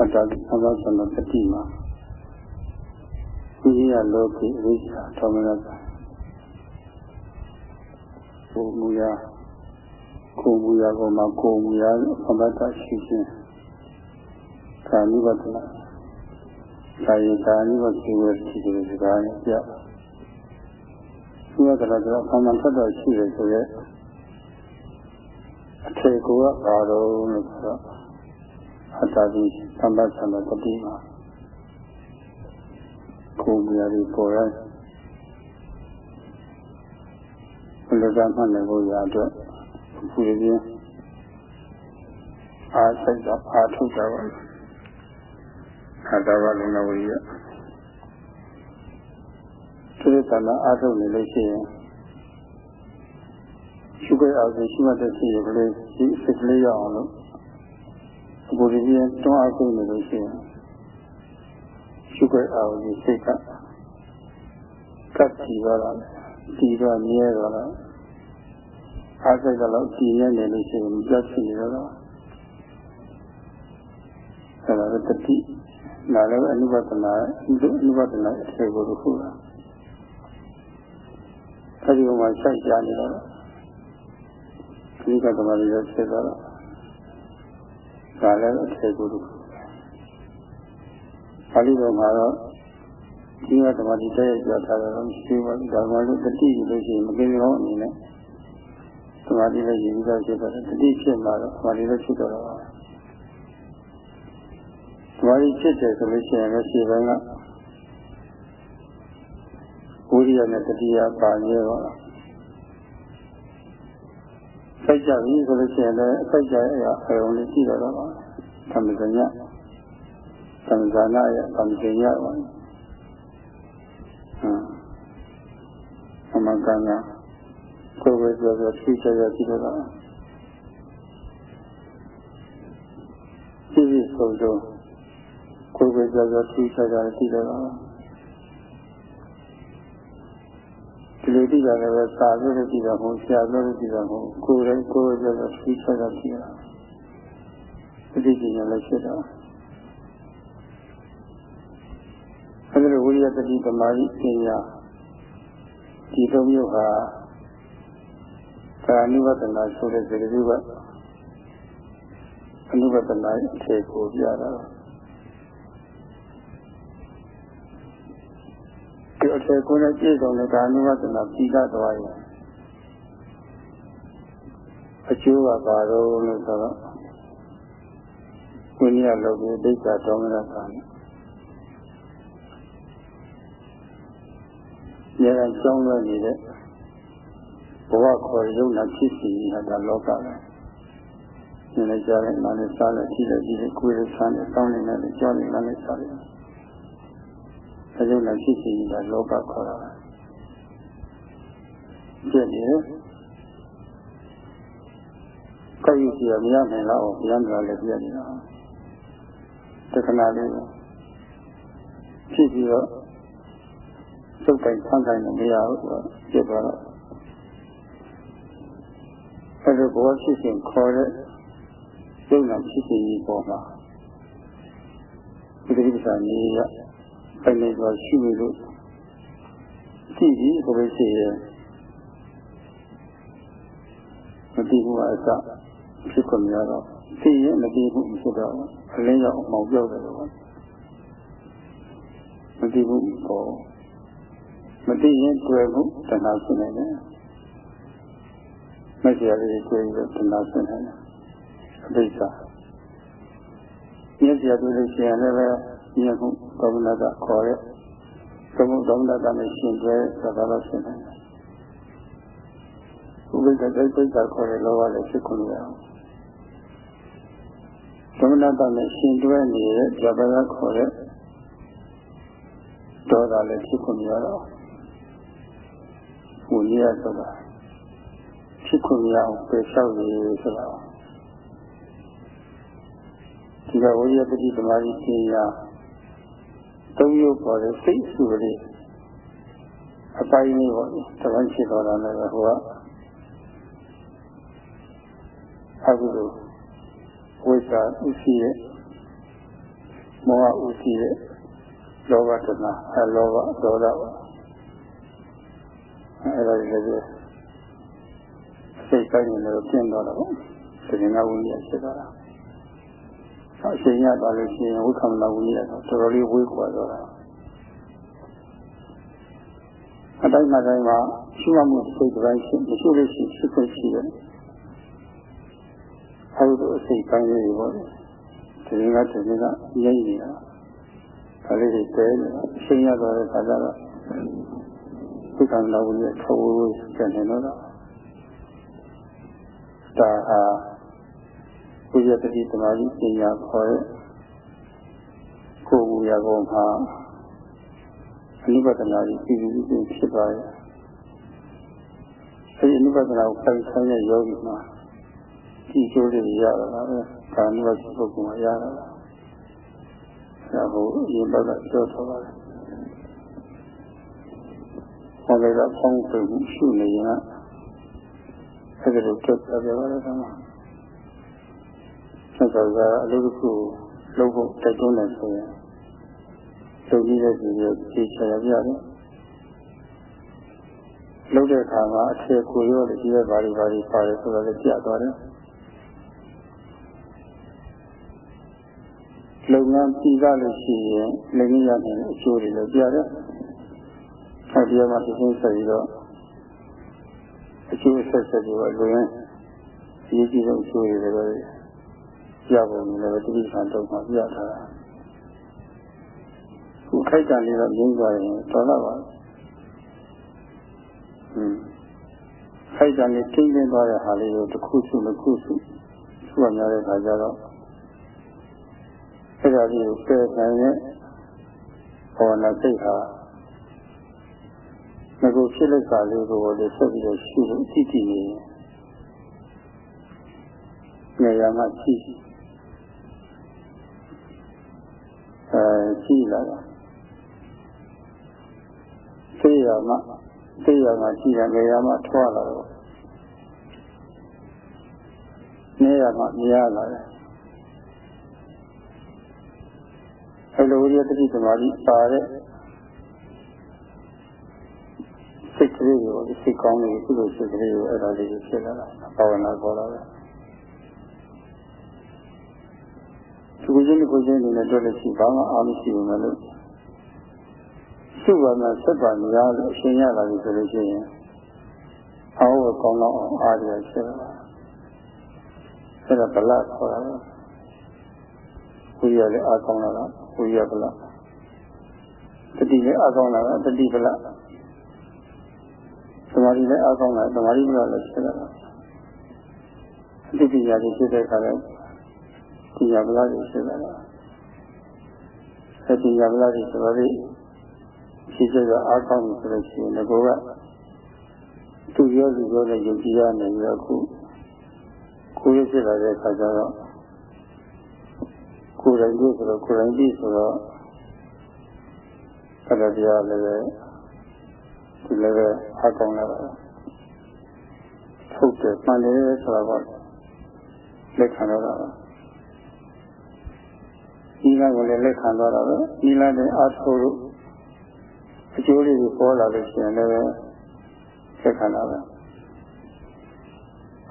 အတ္တသဘောဆန္ဒတတိမှာဒီရလောကိဝိဇ္ဇာသောမနတဘုမူရာကိုမူရာကိုမှကိုမူရာအမတ္တရှိခြင်းကာနိဝတ္တနာကာယကာနိဝတ္တိဝေတိတဲ့စကားနဲ့ပြဒီကတည်းကတော့အမှန်ထွက်တော့ရှိတယ်ဆိုရက်အထေကိုကဘာလို့လဲဆိုတော့ အတ္တဒီသမ္ပသနာတတိမှာကိုယ်မြားတွေပေါ်ရဘယ်လိုကမှလည်းကိုရအတွက်အခုရင်းအားစိတ်တော့အားထုတ်တာပါအတ္တဝလုံးဝိယသူရတနာအားထုတ်နေလို့ရှိရင်ရှုခွင့်အောင်ရှိမှတဲ့ရှိရကလေးဒီစိတ်ကလေးရအောင်လို့ အခုဒီရင်တွန်းအားထုတ်နေလို့ရှိရင်ရှုခွင့်အောင်ဒီစိတ်ကကပ်ကြည့်တော့တာဒီတော့မြဲတော့တာအားစိတ်ကတော့ကြည်ရနေလို့ရှိရင်ပြတ်စီရတော့အဲဒါတတိနာလည်းအနုပဒနာအနုပဒနာအခြေကိုတစ်ခုလားအဲဒီမှာစိုက်ကြနေတော့ဒီကတမရီရဖြစ်တော့ ဒါလည်းအခြေကိုတစ်ခုပါဠိတော်မှာတော့ဒီကတမရီတဲ့ကြောထားတယ်ရှိပါဒါမှလည်းတတိလို့ရှိရင်မကင်းရောအနေနဲ့တမရီလည်းရည်ပြီးတော့ဖြစ်တော့တတိဖြစ်မှာတော့တမရီလည်းဖြစ်တော့တော့ဝါရီဖြစ်တယ်ဆိုလို့ရှိရင်လည်းခြေပိုင်းကဝိရိယနဲ့တတိယပါရဲတော့ စိုက်ကြပြီဆိုလို့ရှိရင်လည်းစိုက်ကြရအရုံလေးကြည့်တော့တော့သမဇညသမဇာနာရသမဇညပါဟမ်အမကနာကိုယ်ပဲပြောပြောဖြည့်ချရကြည့်တော့ကြည့်ပြီးဆုံးဆုံးကိုယ်ပဲကြောက်ကြောက်ထိချာချာသိတော့ဒီ လိုသိတာလည်းပဲစာလို့လည်းသိတာမဟုတ်ဆရာလို့လည်းသိတာမဟုတ်ကိုယ်လည်းကိုယ်ပဲကြောက်ကြောက်ထိချာချာသိတာအတိအကျလည်းဖြစ်တော့အဲဒီလိုဝိရိယတတိသမာဓိပညာဒီသုံးမျိုးဟာကာနိဝတ္တနာဆိုတဲ့စေတသိက်ကအနုပတနာအခြေကိုပြတာဒီ အထေကိုနဲ့ပြည့်စုံတဲ့ကာနုဝတ္တနာပြီးသားသွားရင်အကျိုးကပါတော့လို့ဆိုတော့ဝိညာဉ်လောကဒိဋ္ဌာတော်မရကံဉာဏ်ကြောင်းလွှဲနေတဲ့ဘဝခေါ်ရုံနာဖြစ်စီနေတာလောကပဲဉာဏ်နဲ့ကြားတဲ့နာနဲ့စားတဲ့ထိတဲ့ဒီကိုယ်ရဲ့ဆန်းတဲ့တောင်းနေတဲ့ကြောင်းနေတဲ့နာနဲ့စားတဲ့ အဲကြောင့်လည်းဖြစ်စီနေတာလောကခေါ်တာပြည့်တယ်ကောက်ယူစီရမရနိုင်တော့ဘုရားမြတ်လည်းပြည့်နေတာတခဏလေးဖြစ်ပြီးတော့စုပ်တိုင်းဆန်းတိုင်းမရဘူးဆိုတော့ပြည့်သွားတော့အဲဒီဘောဖြစ်စဉ်ခေါ်တဲ့ရုပ်နာဖြစ်စဉ်ကြီးပေါ်မှာဒီတိပ္ပာနေရ ပိုင်နေစွာရှိလို့ရှိပြီဆိုလို့ရှိရင်မတိဘူးအစဖြစ်ကုန်ရတော့သိရင်မတိဘူးဖြစ်တော့အလင်းရောက်အမောင်ပြောက်တယ်လို့မတိဘူးပေါ့မတိရင်တွေ့မှုတဏှာဖြစ်နေတယ်မကြရလေးတွေ့ပြီးတော့တဏှာဖြစ်နေတယ်အဘိဓါမျက်စိရတွေ့လို့ရှိရင်လည်း မြတ်မှုသောမနတခေါ်တဲ့သမုသောမနတနဲ့ရှင်ကျဲသဘာဝဖြစ်နေတယ်ဥပိ္ပဒိဋ္ဌိခေါ်တဲ့လောဘလည်းဖြစ်ခွင့်ရအောင်သမဏတနဲ့ရှင်တွဲနေတဲ့ဇဘရခေါ်တဲ့ဒေါသလည်းဖြစ်ခွင့်ရတော့ဝိနည်းဆိုတာဖြစ်ခွင့်ရအောင်ပြေလျှောက်နေဆိုတာဒီကဝိရပတိသမာဓိပညာ သုံးမျိုးပေါ်တဲ့စိတ်စုကလေးအပိုင်းလေးပေါ့တပန်းဖြစ်တော်တာလည်းဟိုကအခုလိုဝိဇ္ဇာဥရှိရဲ့မောဟဥရှိတဲ့လောဘတနာအဲလောဘဒေါသအဲဒါတွေလည်းစိတ်ပိုင်းနေလို့ကျင်းတော့တော့ဒီငါဝိညာဉ်ဖြစ်သွားတာ အချိန်ရသွားလို့ရှိရင်ဝိက္ခမနာဝိညာဉ်တော့တော်တော်လေးဝေးကွာတော့တာအတိုင်းမှာတိုင်းမှာရှိမှမှုစိတ်တိုင်းရှိမရှိလို့ရှိဖြစ်ခွင့်ရှိတယ်အဲဒီအစိတ်ပိုင်းလေးတွေပေါ့ဒီကတည်းကငြိမ့်နေတာဒါလေးတွေတဲနေတာအချိန်ရသွားတဲ့အခါကျတော့ဝိက္ခမနာဝိညာဉ်ထောဝေးဝေးကျန်နေတော့ဒါဟာ ဝိရတတိသမာဓိပညာခေါ်တဲ့ကိုယ်မူရာကုန်မှာအနိပဒနာကြီးပြည်ပြည်ပြည်ဖြစ်သွားရဲ့အဲဒီအနိပဒနာကိုပိုင်ဆိုင်တဲ့ယောဂီမှာဒီကျိုးတွေရတာပါပဲကာနိဝရှိပုဂ္ဂိုလ်မှာရတာပါဒါကိုအရင်ဘက်ကပြောထားပါတယ်ဟောလည်းကဖောင်းပြမှုရှုနေရင်အဲဒီလိုကြက်ပြပြပါတယ်ကွာ ဆက်တော်ကအလုပ်တစ်ခုလုပ်ဖို့တိုက်တွန်းတယ်ဆိုရင်လုပ်ကြည့်တဲ့သူတွေသိချင်ရပြတယ်လုပ်တဲ့အခါမှာအထည်ကိုရောလည်းဒီဘက်ဘာတွေဘာတွေပါတယ်ဆိုတော့လည်းပြသွားတယ်လုပ်ငန်းပြီးသားလို့ရှိရင်လည်းရနေတဲ့အကျိုးတွေလည်းပြတယ်။အဲဒီမှာသိသိဆက်ပြီးတော့အကျိုးဆက်ဆက်ပြီးတော့လူရင်းအရေးကြီးဆုံးအကျိုးတွေလည်း ပြပုံလည်းတိတိကျကျတော့မှပြထားတာခုခိုက်တန်လေးတော့ငြင်းသွားရင်တော်တော့ပါอืมခိုက်တန်လေးတင်းတင်းသွားတဲ့ဟာလေးကိုတစ်ခုစုတစ်ခုစုသူ့အများတဲ့ခါကျတော့အဲ့ဒါလေးကိုပယ်နိုင်တဲ့ဘောနာစိတ်ဟာငါကိုဖြစ်လက်စာလေးကိုလည်းဆက်ပြီးတော့ရှိလို့အတိအကျနေနေရာမှာရှိ အဲရှိလာတာသိရမှာသိရမှာရှိရနေရာမှာထွားလာတော့နေရာမှာမြားလာတယ်အဲလိုဝိရတတိသမာဓိပါတဲ့စိတ်ကလေးကိုစိတ်ကောင်းလေးကုသိုလ်စိတ်ကလေးကိုအဲ့ဒါလေးကိုဖြစ်လာတာဘာဝနာခေါ်တာပဲသူ ကိုချင်းကိုချင်းနဲ့တွေ့လို့ရှိဘာမှအားမရှိဘူးမလို့သူ့ဘာမှဆက်ပါနေရလို့အရှင်ရလာပြီဆိုလို့ရှိရင်အောက်ကောင်းတော့အောင်အားရဖြစ်လာအဲ့ဒါဗလခေါ်တာပဲဝိရလည်းအားကောင်းလာတာဝိရဗလတတိလည်းအားကောင်းလာတာတတိဗလသမာဓိလည်းအားကောင်းလာသမာဓိဗလလည်းဖြစ်လာတာအတိပညာကြီးဖြစ်တဲ့အခါလည်း ပညာဗလကြီးဖြစ်လာတာအဲပညာဗလကြီးဆိုတော့ဒီဖြစ်ချက်ကအားကောင်းပြီဆိုလို့ရှိရင်ငါကသူရောလူရောနဲ့ယုံကြည်ရနေပြီးတော့ခုကိုယ်ရဖြစ်လာတဲ့အခါကျတော့ကိုယ်တိုင်ကြည့်ဆိုတော့ကိုယ်တိုင်ကြည့်ဆိုတော့အဲ့ဒါတရားလည်းပဲဒီလည်းပဲအားကောင်းလာတာဟုတ်တယ်မှန်တယ်ဆိုတော့လက်ခံတော့တာ ဒီကကိုလည်းလက်ခံတော့တာပဲဒီလားတဲ့အားထုတ်လို့အကျိုးလေးကိုပေါ်လာလို့ရှိရင်လည်းလက်ခံတာပဲ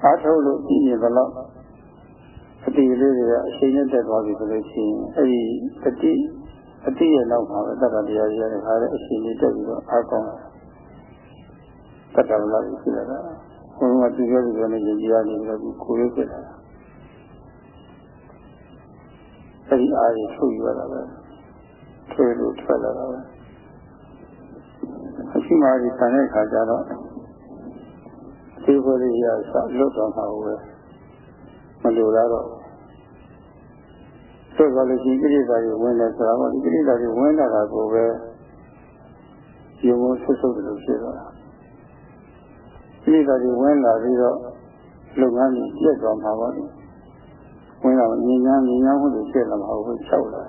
အားထုတ်လို့ကြည့်ရင်ဘယ်တော့အတိလေးတွေကအချိန်နဲ့တက်သွားပြီဆိုလို့ရှိရင်အဲဒီအတိအတိရဲ့နောက်မှာပဲတတ္တတရားကြီးရဲ့ခါတဲ့အချိန်လေးတက်ပြီးတော့အားကောင်းတတ္တဗလာကြီးရှိလာတာဘုရားသူပြောသူပြောနေကြည်ရနေပြီးတော့ကိုယ်ရုပ်ဖြစ်လာတာ အဲဒီအားကြီးထုတ်ရတာပဲထွေလို့ထွက်လာတာပဲအရှိမာကြီးဆန်တဲ့ခါကျတော့ဒီဘုရားရစလွတ်တော်မှာပဲမလိုလားတော့ဆိုတော့လည်းဒီကိလေသာတွေဝင်တယ်ဆိုတာကဒီကိလေသာတွေဝင်လာတာကိုပဲယုံဖို့ဆွတ်ဆုပ်တယ်လို့ဖြစ်သွားတာကိလေသာတွေဝင်လာပြီးတော့လုပ်ငန်းတွေပြည့်သွားမှာပါလေ ဝင်လာမြင်ညာမြင်ညာမှုတွေဖြစ်လာမှာဟုတ်ချောက်လာ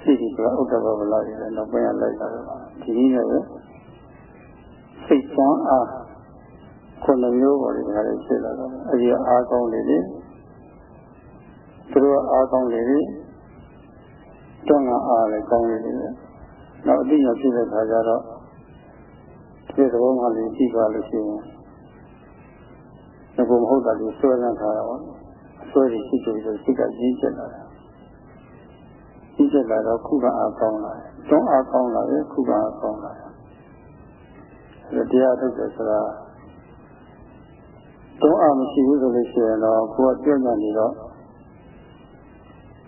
ရှိဒီကဥဒ္ဒဘဗလာတွေလည်းနောက်ပိုင်းလိုက်လာတော့ဒီနည်းနဲ့ပဲစိတ်သွမ်းအားခုနှစ်မျိုးပေါ်ဒီကလေးဖြစ်လာတော့အဲဒီအားကောင်းလေလေသူတို့အားကောင်းလေလေတွန်းကအားလည်းကောင်းနေတယ်နောက်အတိညာဖြစ်တဲ့ခါကျတော့ဒီသဘောမှလည်းကြည့်ပါလို့ရှိရင်ဒီဘုံမဟုတ်တာကိုဆွဲလန်းထားတာပါအ ဆွဲကြီးရှိကြပြီးတော့စိတ်ကရင်းကျက်လာတာရင်းကျက်လာတော့ခုကအားကောင်းလာတယ်တွန်းအားကောင်းလာတယ်ခုကအားကောင်းလာတယ်အဲတရားထုတ်တယ်ဆိုတာတွန်းအားမရှိဘူးဆိုလို့ရှိရင်တော့ကိုယ်ကပြည့်ညံ့နေတော့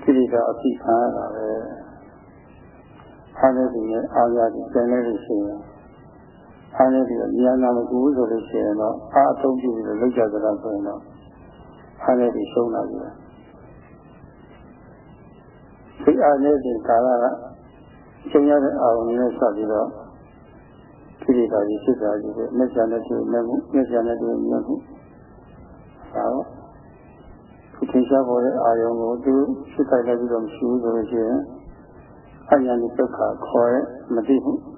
ကိရိတာအဖြစ်ခံရတာပဲအားလည်းဒီနဲ့အားရတယ်ကျန်နေလို့ရှိရင်အားလည်းဒီကဉာဏ်နာမကူဘူးဆိုလို့ရှိရင်တော့အားအသုံးပြုပြီးတော့လောက်ကြကြတာဆိုရင်တော့ အားလည်းဒီရှုံးလာပြီစိတ်အားနေတဲ့ကာလကရှုံးရတဲ့အာရုံနဲ့ဆက်ပြီးတော့ကိရိတာကြီးဖြစ်တာကြီးပဲမျက်စိနဲ့တွေ့မြင်မှုမျက်စိနဲ့တွေ့မြင်မှုဒါတော့ဒီသင်္ချာပေါ်တဲ့အာယုံကိုသူဖြစ်ခိုက်လိုက်ပြီးတော့မရှိဘူးဆိုလို့ရှိရင်အညာနိဒုက္ခခေါ်ရမသိဘူး။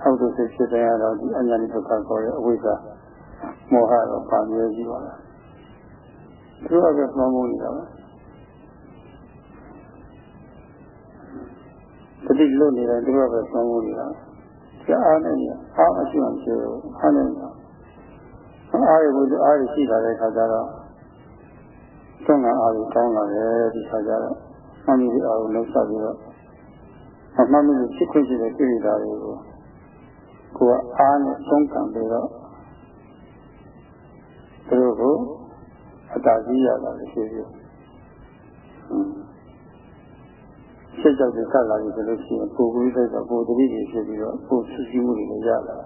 ဟုတ်တယ်ဖြစ်တဲ့ကတော့ဒီအညာနိဒုက္ခခေါ်ရအဝိဇ္ဇာ မောဟတော့ပါမြဲကြီးပါလား။သူကပဲမှန်းမှုနေတာပါ။တတိလွတ်နေတယ်သူကပဲမှန်းမှုနေတာ။ကြာအားနဲ့အားမရှိအောင်ပြောအားနဲ့အားရဘူးအားရရှိလာတဲ့ခါကျတော့သုံးကအားကိုတောင်းလာတယ်ဒီခါကျတော့မှန်ပြီအားကိုလှုပ်ဆက်ပြီးတော့မှန်ပြီဖြစ်ခွင့်ရှိတဲ့ကိရိတာတွေကိုကိုယ်ကအားနဲ့သုံးကံပြီးတော့သူ တို့ကိုအတားကြီးရတာလည်းရှိပြီစိတ်ကြောင့်ဆက်လာပြီဆိုလို့ရှိရင်ကိုယ်ကိုယ်စိတ်ကကိုယ်တတိတွေဖြစ်ပြီးတော့ကိုယ်ဆူဆီးမှုတွေလည်းရလာတာ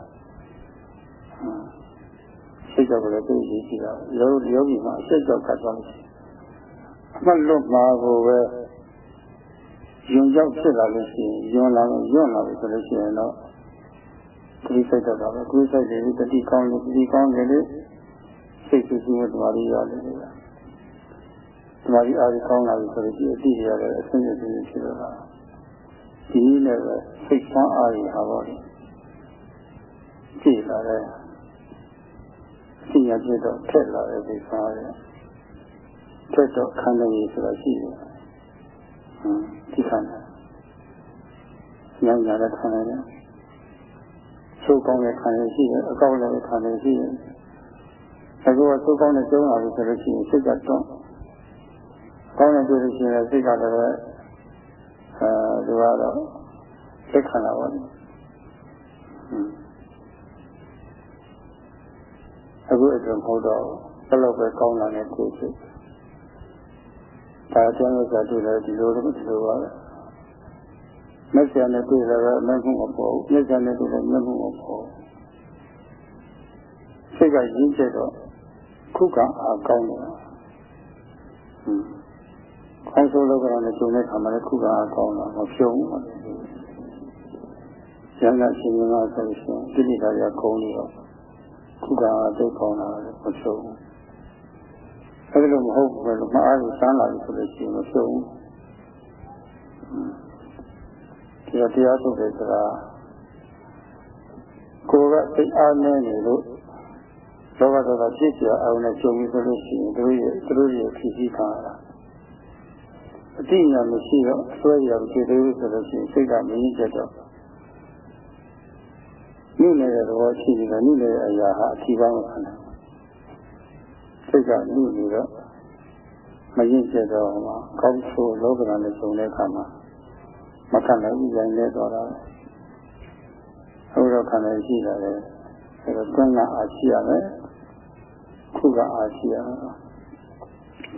စိတ်ကြောင့်လည်းသိရှိရှိတာလောယောဂီမှာစိတ်ကြောင့်ကတ်သွားလို့အမှတ်လွတ်မှာကိုပဲယုံကြောက်ဖြစ်လာလို့ရှိရင်ယွန်းလာလို့ယွန်းလာပြီဆိုလို့ရှိရင်တော့ဒီစိတ်တော့ပဲကိုယ်စိတ်တွေတတိကောင်းလို့တတိကောင်းတယ်လေ စိတ်ဆူဆူနဲ့တမာရီရတယ်လေတမာရီအားကြီးကောင်းလာပြီဆိုလို့ရှိရင်အတိရရတယ်အဆင်းရဲဆင်းရဲဖြစ်တော့တာဒီနည်းနဲ့ပဲစိတ်ဆန်းအားကြီးဟာပေါ့လေကြည့်လာတယ်သိရပြတော့ထက်လာတဲ့ဒီစားရထက်တော့ခန္ဓာကြီးဆိုတာရှိတယ်ဟမ်ဒီခန္ဓာညံ့ညာတဲ့ခန္ဓာနဲ့သိုးကောင်းတဲ့ခန္ဓာရှိတယ်အကောက်လည်းခန္ဓာရှိတယ် အခုကသိုးကောင်းတဲ့ကျုံးလာပြီဆိုလို့ရှိရင်စိတ်ကတော့ကောင်းတဲ့တွေ့လို့ရှိရင်စိတ်ကလည်းအဲသူကတော့စိတ်ခန္ဓာပါဟမ်အခုအတွက်မဟုတ်တော့ဘယ်လောက်ပဲကောင်းလာတဲ့ကိုယ်ဖြစ်ဒါကျမ်းလို့ဆိုတွေ့တယ်ဒီလိုလိုဒီလိုပါပဲမက်ဆန်နဲ့တွေ့လည်းပဲမမှုမပေါ်ဘူးမက်ဆန်နဲ့တွေ့လည်းမမှုမပေါ်စိတ်ကရင်းချက်တော့ ခုကအားကောင်းတယ်ဟွန်းခေါင်းဆိုးလောကရနဲ့ကျုံတဲ့ခါမှာလည်းခုကအားကောင်းတာမဖြုံးဘူးကျန်တဲ့ရှင်မင်းကဆိုရှင်တိတိကျကျခုံးနေတော့ခုကဒုက္ခေါလာတယ်မဆုံးဘူးအဲဒီလိုမဟုတ်ဘူးလို့မအားလို့စမ်းလာပြီဆိုလို့ရှိရင်မဆုံးဘူးဒီတရားထုတ်တယ်ဆိုတာကိုယ်ကသိအားနေနေလို့ လောကတော်ကပြည့်စရာအောင်နဲ့ကြုံပြီးဆိုလို့ရှိရင်တို့ရဲ့တို့ရဲ့ဖြစ်စီခံရတာအတိညာမရှိတော့အစွဲရဖြစ်သေးဘူးဆိုလို့ရှိရင်စိတ်ကမရင်းချက်တော့နိနေတဲ့သဘောရှိပြီးတော့နိနေတဲ့အရာဟာအထီးပေါင်းခံတယ်စိတ်ကနိနေတော့မရင်ကျတော့မှကောင်းဆိုးလောကဓာတ်နဲ့စုံတဲ့အခါမှာမခံနိုင်ဘူးရင်လဲတော့တာဟုတ်တော့ခံနိုင်ရှိတာလေအဲတော့တွန်းကအားရှိရမယ် ခုကအားရှိရမယ်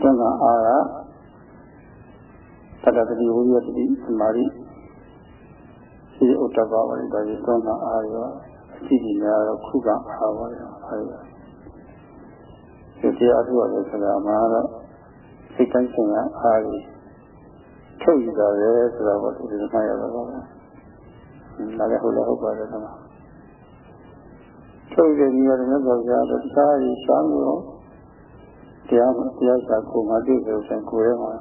တွန်းကအားကတတတိဝိရတိသမာဓိဒီဥတ္တဘဝရိဒါကြီးတွန်းကအားရောအကြည့်ကြီးများတော့ခုကအားပါရောအဲဒီတရားထုရတယ်ဆိုတာမှာတော့စိတ်တိုင်းဆိုင်ရာအားကြီးထုတ်ယူတာပဲဆိုတော့ဒီလိုမှရတော့ပါဒါလည်းဟုတ်လည်းဟုတ်ပါတယ်ကွာ ထုတ်တဲ့နေရာတွေနဲ့တော့ကြာတော့တခြားကြီးရှောင်းလို့တရားတရားစာကိုမှတွေ့ကြတယ်ကိုယ်ရဲ့မှာ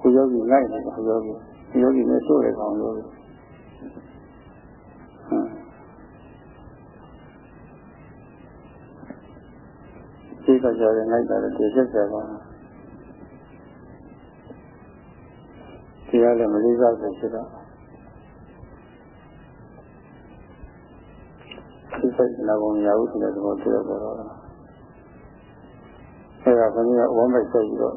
ကိုယောဂီလိုက်တယ်ကိုယောဂီယောဂီနဲ့တွေ့ရအောင်လို့စိတ်ကကြတယ်လိုက်တာလည်းသိချက်ကြပါတရားလည်းမလေးစားဘူးဖြစ်တော့ စိတ်စိတ်နာကုန်ရဘူးဆိုတဲ့သဘောတရားပေါ်တော့အဲဒါကဘုရားဝမ်းမိုက်ဆက်ပြီးတော့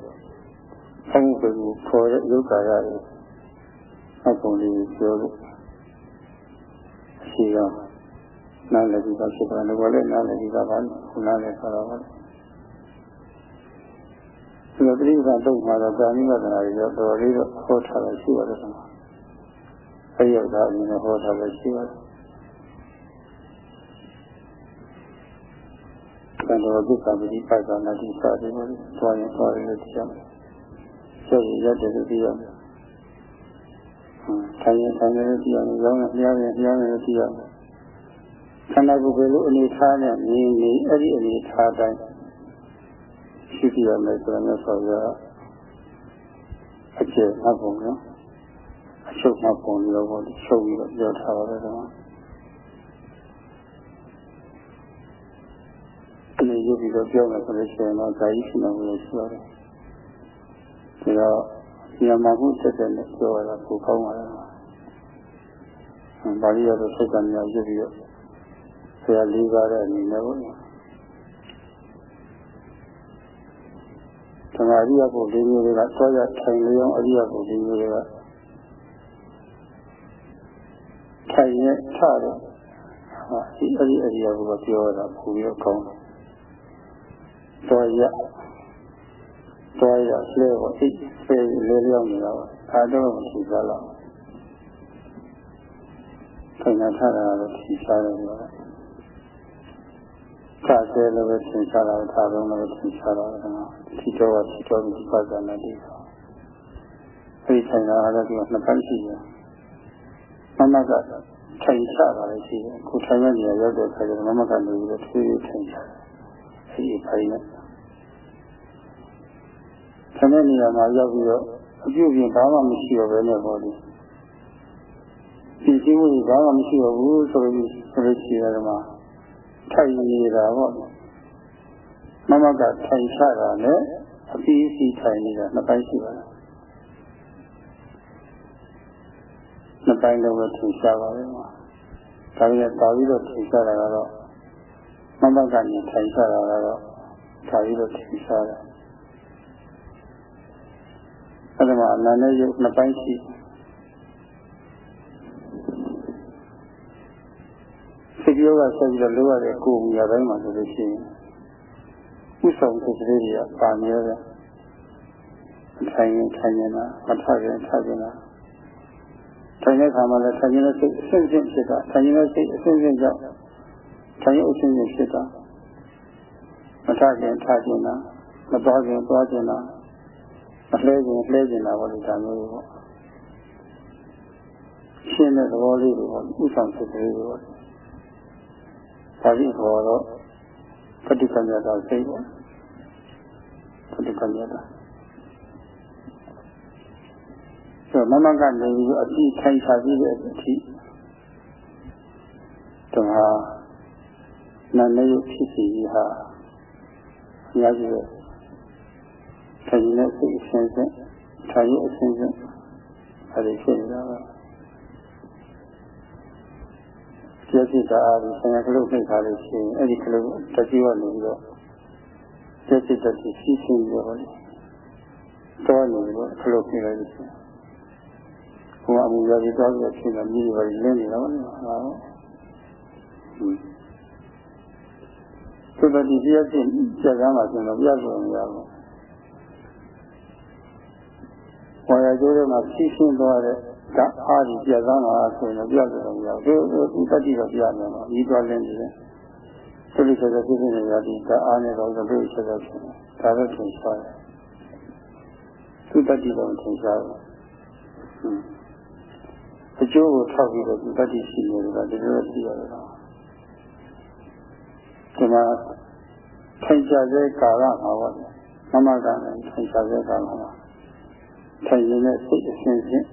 အမှုကိုခေါ်တဲ့ယုတ်ကာရတယ်အကုန်လေးပြောလို့ရှိတော့နားလည်ပြီးတော့ဖြစ်သွားတယ်ဘယ်လဲနားလည်ပြီးတော့ဘာလို့နားလည်ဆိုတော့ဒီလိုပြိဿတုတ်မှာတော့ဇာတိဝဒနာတွေတော့တော်တော်လေးတော့ဟောထားတယ်ရှိပါတယ်ကွာအဲ့ဒီတော့အရင်ကဟောထားတယ်ရှိပါတယ် သံတော်ဒုက္ခပတိပတ်သာနာတိစာတယ်လို့တွားရင်တွားတယ်လို့ပြောတယ်။ဆက်ရတဲ့လူပြောတယ်။ထိုင်ရင်ထိုင်တယ်လို့ပြောတယ်။ရောင်းရင်ပြောင်းရင်ပြောင်းတယ်လို့ပြောတယ်။ခန္ဓာကိုယ်ပဲလို့အနေထားနဲ့မြင်နေအဲ့ဒီအနေထားတိုင်းရှိပြရမယ်ဆိုတော့ဆိုရအခြေအပုံနော်အချုပ်အပုံလို့ပေါ့ချုပ်ပြီးတော့ပြောထားပါတယ်ကွာ။ နေရုပ်ပြီးတော့ပြောမယ်ဆိုလို့ရှိရင်တော့ဇာတိရှိနေလို့ရှိရတယ်။ဒါတော့ညမှာမှုတက်တဲ့နဲ့ပြောရတာကိုကောင်းပါလား။ဘာလို့ရတော့စိတ်ကများရုပ်ပြီးတော့ဆရာလေးပါးတဲ့အနေနဲ့ပေါ့။သမာဓိရဖို့ဒီမျိုးတွေကဆွဲရထိုင်လျောင်းအရိယဖို့ဒီမျိုးတွေကထိုင်ရထတယ်။ဟာဒီအရိအရိယကိုပြောရတာပူပြီးတော့ကောင်းတယ် တော်ရတော်ရလဲကိုအိတ်ဖေးလေးလျောင်းနေတာပါအားတော့မထူစားတော့ခင်ဗျာထားတာတော့ထူစားတယ်လို့ခါဆဲလည်းပဲထင်ရှားတာဒါတော့လည်းထင်ရှားတာကဒီတော့ဒီတော့ဒီပါဇာနာတိအဲဒီထိုင်တာလည်းဒီနှစ်ပိုင်းရှိတယ်မမကထိုင်ချတာလည်းရှိတယ်ခုထိုင်ရနေရောက်တဲ့အခါကျတော့မမကနေပြီးတော့သေးသေးထိုင်ချတ ယ်အဲဒီအပိုင်းနဲ့ဆတဲ့နေရာမှာရောက်ပြီးတော့အပြုပြင်ဘာမှမရှိတော့ဘဲနဲ့ပေါ့လေဒီရှိမှုဘာမှမရှိတော့ဘူးဆိုပြီးဆိုလို့ရှိရတယ်မှာထိုင်နေတာပေါ့မမကထိုင်ချတာနဲ့အပြီးအစီထိုင်နေတာနှစ်ပိုင်းရှိပါတယ်နှစ်ပိုင်းလုံးပဲထင်ရှားပါပဲမှာဒါပေမဲ့ပါပြီးတော့ထင်ရှားတာကတော့ မမကနေထိုင်ချတာကတော့ဒါပြီးတော့ထင်ရှားတယ်အဲ့ဒါမှအနန္တရုပ်နှစ်ပိုင်းရှိစိတ်ကြောကဆက်ပြီးတော့လိုရတဲ့ကိုယ်မူရတိုင်းမှာဆိုလို့ရှိရင်ဥဆောင်စိတ်ကလေးတွေကပါမြဲတယ်ထိုင်ရင်ထိုင်နေတာမထရင်ထနေတာထိုင်တဲ့ခါမှာလည်းထိုင်နေတဲ့စိတ်အစဉ်စဉ်ဖြစ်တာထိုင်နေတဲ့စိတ်အစဉ်စဉ်ကြောင့် ထိုင်ရုပ်အစဉ်စဉ်ဖြစ်တာမထရင်ထနေတာမသွားရင်သွားနေတာမလှဲခြင်းလှဲခြင်းတာပေါ့ဒီကမျိုးပေါ့ရှင်းတဲ့သဘောလေးတွေပေါ့ဥဆောင်စိတ်ကလေးတွေပေါ့ဒါကြီးခေါ်တော့ပဋိကညတာစိတ်ပေါ့ပဋိကညတာဆိုမမကနေပြီးအတိထိုင်ချပြီးတဲ့အထိတုံးဟာ နာနေရဖြစ်စီဟာအများကြီးပဲထိုင်နေတဲ့စိတ်အစဉ်စဉ်ထိုင်ရအစဉ်စဉ်အဲဒီဖြစ်နေတာပါကျက်စစ်တာအားဖြင့်ဆရာကလေးနှိပ်ထားလို့ရှိရင်အဲ့ဒီကလေးတတိယနေပြီးတော့ကျက်စစ်တတိစီးဆင်းပြီးတော့တော့နေပြီးတော့ခလုတ်ပြလိုက်လို့ရှိရင်ဘုရားအမှုရပြီးတော့ပြီးဖြစ်လာမြည်ပါလင်းနေတာပါဟုတ် ဆိုတော့ဒီကျက်စစ်ကျက်ကမ်းမှာဆိုတော့ပြတ်လို့မရဘူးဝါရကျိုးတွေမှာဖြည့်ရှင်းသွားတဲ့ကအားကြီးပြတ်သားလာဆိုရင်ပြတ်တယ်မရဘူးသူသူတတိတော့ပြတ်မယ်နော်ဤသွားလင်းနေတယ်သူလိဆက်ဆက်ဖြစ်နေရတဲ့ကအားနဲ့တော့သူဆက်ဆက်ဖြစ်နေဒါပဲသင်ရှားတယ်သူတတိတော့သင်ရှားတယ်အကျိုးကိုထောက်ပြီးတော့သူတတိရှိနေတယ်ကဒီလိုသိရတယ်နော် ဒီမှာထိုင်ကြတဲ့ကာလမှာပေါ့မမကလည်းထိုင်ကြတဲ့ကာလမှာထိုင်ရင်လည်းစိတ်အစဉ်စဉ်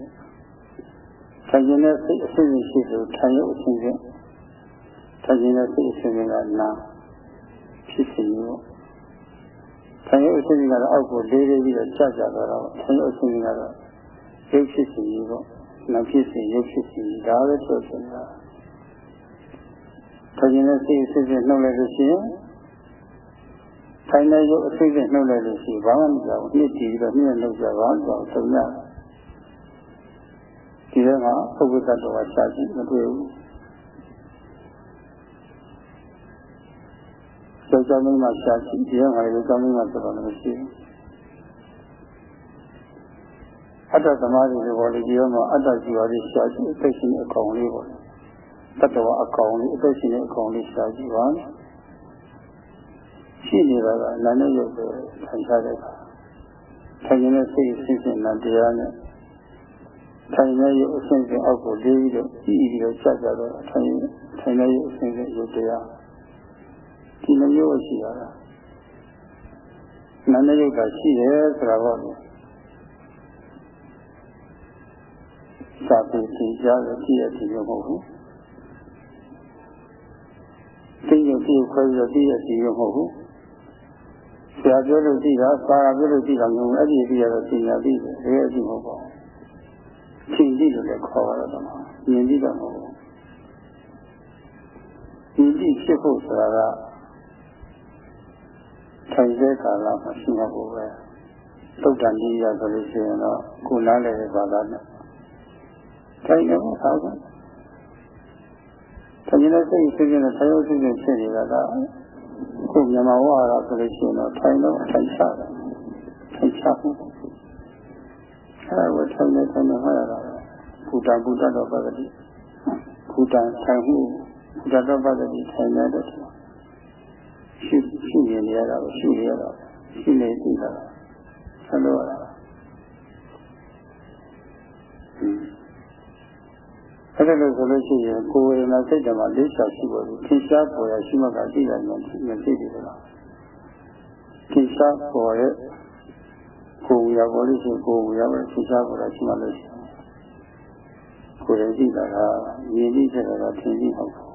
ထိုင်ရင်လည်းစိတ်အစဉ်စဉ်ရှိလို့ထိုင်ရုပ်အစဉ်စဉ်ထိုင်ရင်လည်းစိတ်အစဉ်စဉ်ကနာဖြစ်စီရောထိုင်ရုပ်အစဉ်စဉ်ကတော့အောက်ကိုလေးလေးပြီးတော့ကြာကြာသွားတော့ထိုင်ရုပ်အစဉ်စဉ်ကတော့ရုပ်ဖြစ်စီပေါ့နာဖြစ်စီရုပ်ဖြစ်စီဒါပဲပြောချင်တာ ထိုင်နေတဲ့စိတ်အစစ်စစ်နှုတ်လိုက်လို့ရှိရင်ထိုင်တဲ့ရုပ်အစစ်စစ်နှုတ်လိုက်လို့ရှိရင်ဘာမှမကြောက်ဘူးနှစ်တည်ပြီးတော့နှစ်နှုတ်ကြပါတော့သုံးရဒီထဲမှာပုဂ္ဂိုလ်တ attva ရှာကြည့်မတွေ့ဘူးကျောင်းမင်းမှာရှာကြည့်ဒီထဲမှာလည်းကျောင်းမင်းမှာဆိုတော့မရှိဘူးအတ္တသမားတွေဘောလေဒီထဲမှာအတ္တဇီဝတွေရှာကြည့်အသက်ရှင်အကောင်လေးပေါ့ တတ္တဝအကောင်လေးအသက်ရှင်တဲ့အကောင်လေးရှာကြည့်ပါရှိနေတာကနာနဲ့ရုပ်ပဲထိုင်ထားတဲ့အခါထိုင်နေတဲ့စိတ်အစဉ်စဉ်နဲ့တရားနဲ့ထိုင်နေရုပ်အစဉ်စဉ်အောက်ကိုလေးပြီးတော့ကြည့်ပြီးတော့ချက်ကြတော့ထိုင်ထိုင်နေရုပ်အစဉ်စဉ်ရုပ်တရားဒီလိုမျိုးရှိတာနာနဲ့ရုပ်ကရှိတယ်ဆိုတာပေါ့လေစာပေသင်ကြားလို့ကြည့်ရစီမဟုတ်ဘူး သိရင်သိခွဲပြီးတော့ကြည့်ရစီမဟုတ်ဘူးဆရာပြောလို့ကြည့်တာစာရပြောလို့ကြည့်တာမျိုးအဲ့ဒီကြည့်ရတော့သိညာသိတယ်တကယ်ကြည့်မဟုတ်ပါဘူးသင်ကြည့်လို့လည်းခေါ်ရတော့မှာမြင်ကြည့်တော့မဟုတ်ဘူးဒီကြည့်ဖြစ်ဖို့ဆိုတာကထိုင်တဲ့ကာလမှာရှိမှာကိုပဲသုတ်တန်ကြီးရဆိုလို့ရှိရင်တော့ကိုနားလည်းဘာသာနဲ့ထိုင်နေဖို့သာဘူး။ ထိုင်နေတဲ့စိတ်စိတ်နဲ့ထိုင်ရစိတ်နဲ့ဖြစ်နေတာကခုမြန်မာဝါရဆိုလို့ရှိရင်တော့ထိုင်တော့ထိုင်ချတယ်။ထိုင်ချမှု။အဲဒါကိုထိုင်နေထိုင်နေဟောရတာ။ဘုဒ္ဓဘုဒ္ဓတော်ပဂတိ။ဘုဒ္ဓထိုင်မှုဘုဒ္ဓတော်ပဂတိထိုင်နေတဲ့ရှိရှိနေရတာရှိရတာရှိနေသိတာဆက်လို့ရတာ။ အဲ့ဒါလို့ဆိုလို့ရှိရင်ကိုယ်ဝေဒနာစိတ်ဓာတ်မှာလေးချရှိဖို့ထင်ရှားပေါ်ရရှိမှကသိတယ်လို့မသိဘူးလားထင်ရှားပေါ်ရဲ့ကိုယ်ဝေရပေါ်လို့ရှိရင်ကိုယ်ဝေရပေါ်ထင်ရှားပေါ်ရရှိမှလို့ရှိရင်ကိုယ်ရင်သိတာကမြင်သိတဲ့ကထင်သိဟုတ်ဘူး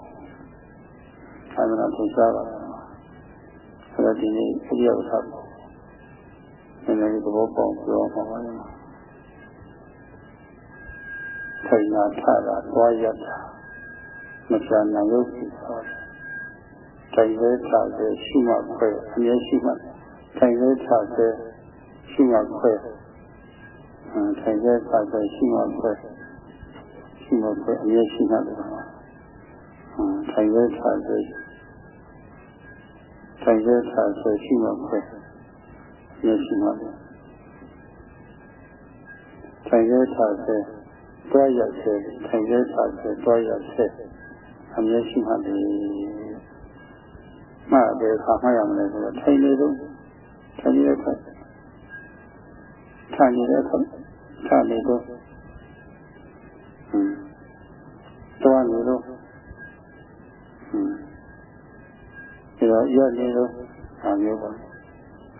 သာမဏေထင်ရှားပါဆိုတော့ဒီနေ့အပြည့်အဝထားပေါ့နည်းနည်းသဘောပေါက်ပြောမှာပါလေ ထိုင်နာထတာသွားရတာမချမ်းနိုင်လို့ဖြစ်သွားတယ်။ထိုင်ရဲထားတဲ့ရှိမှခွဲအမြဲရှိမှထိုင်ရဲထားတဲ့ရှိမှခွဲထိုင်ရဲထားတဲ့ရှိမှခွဲရှိမှခွဲအမြဲရှိမှတယ်။ထိုင်ရဲထားတဲ့ထိုင်ရဲထားတဲ့ရှိမှခွဲအမြဲရှိမှတယ်။ထိုင်ရဲထားတဲ့ တွားရဆဲထိုင်ရဲစာဆဲတွားရဆဲအမြဲရှိမှတယ်မှတ်တယ်ခါမှတ်ရမလဲဆိုတော့ထိုင်နေတော့ထိုင်နေတဲ့ခါထိုင်နေတဲ့ခါထိုင်နေတော့ဟင်းတွားနေတော့ဟင်းဒီတော့ရနေတော့အမျိုးပါ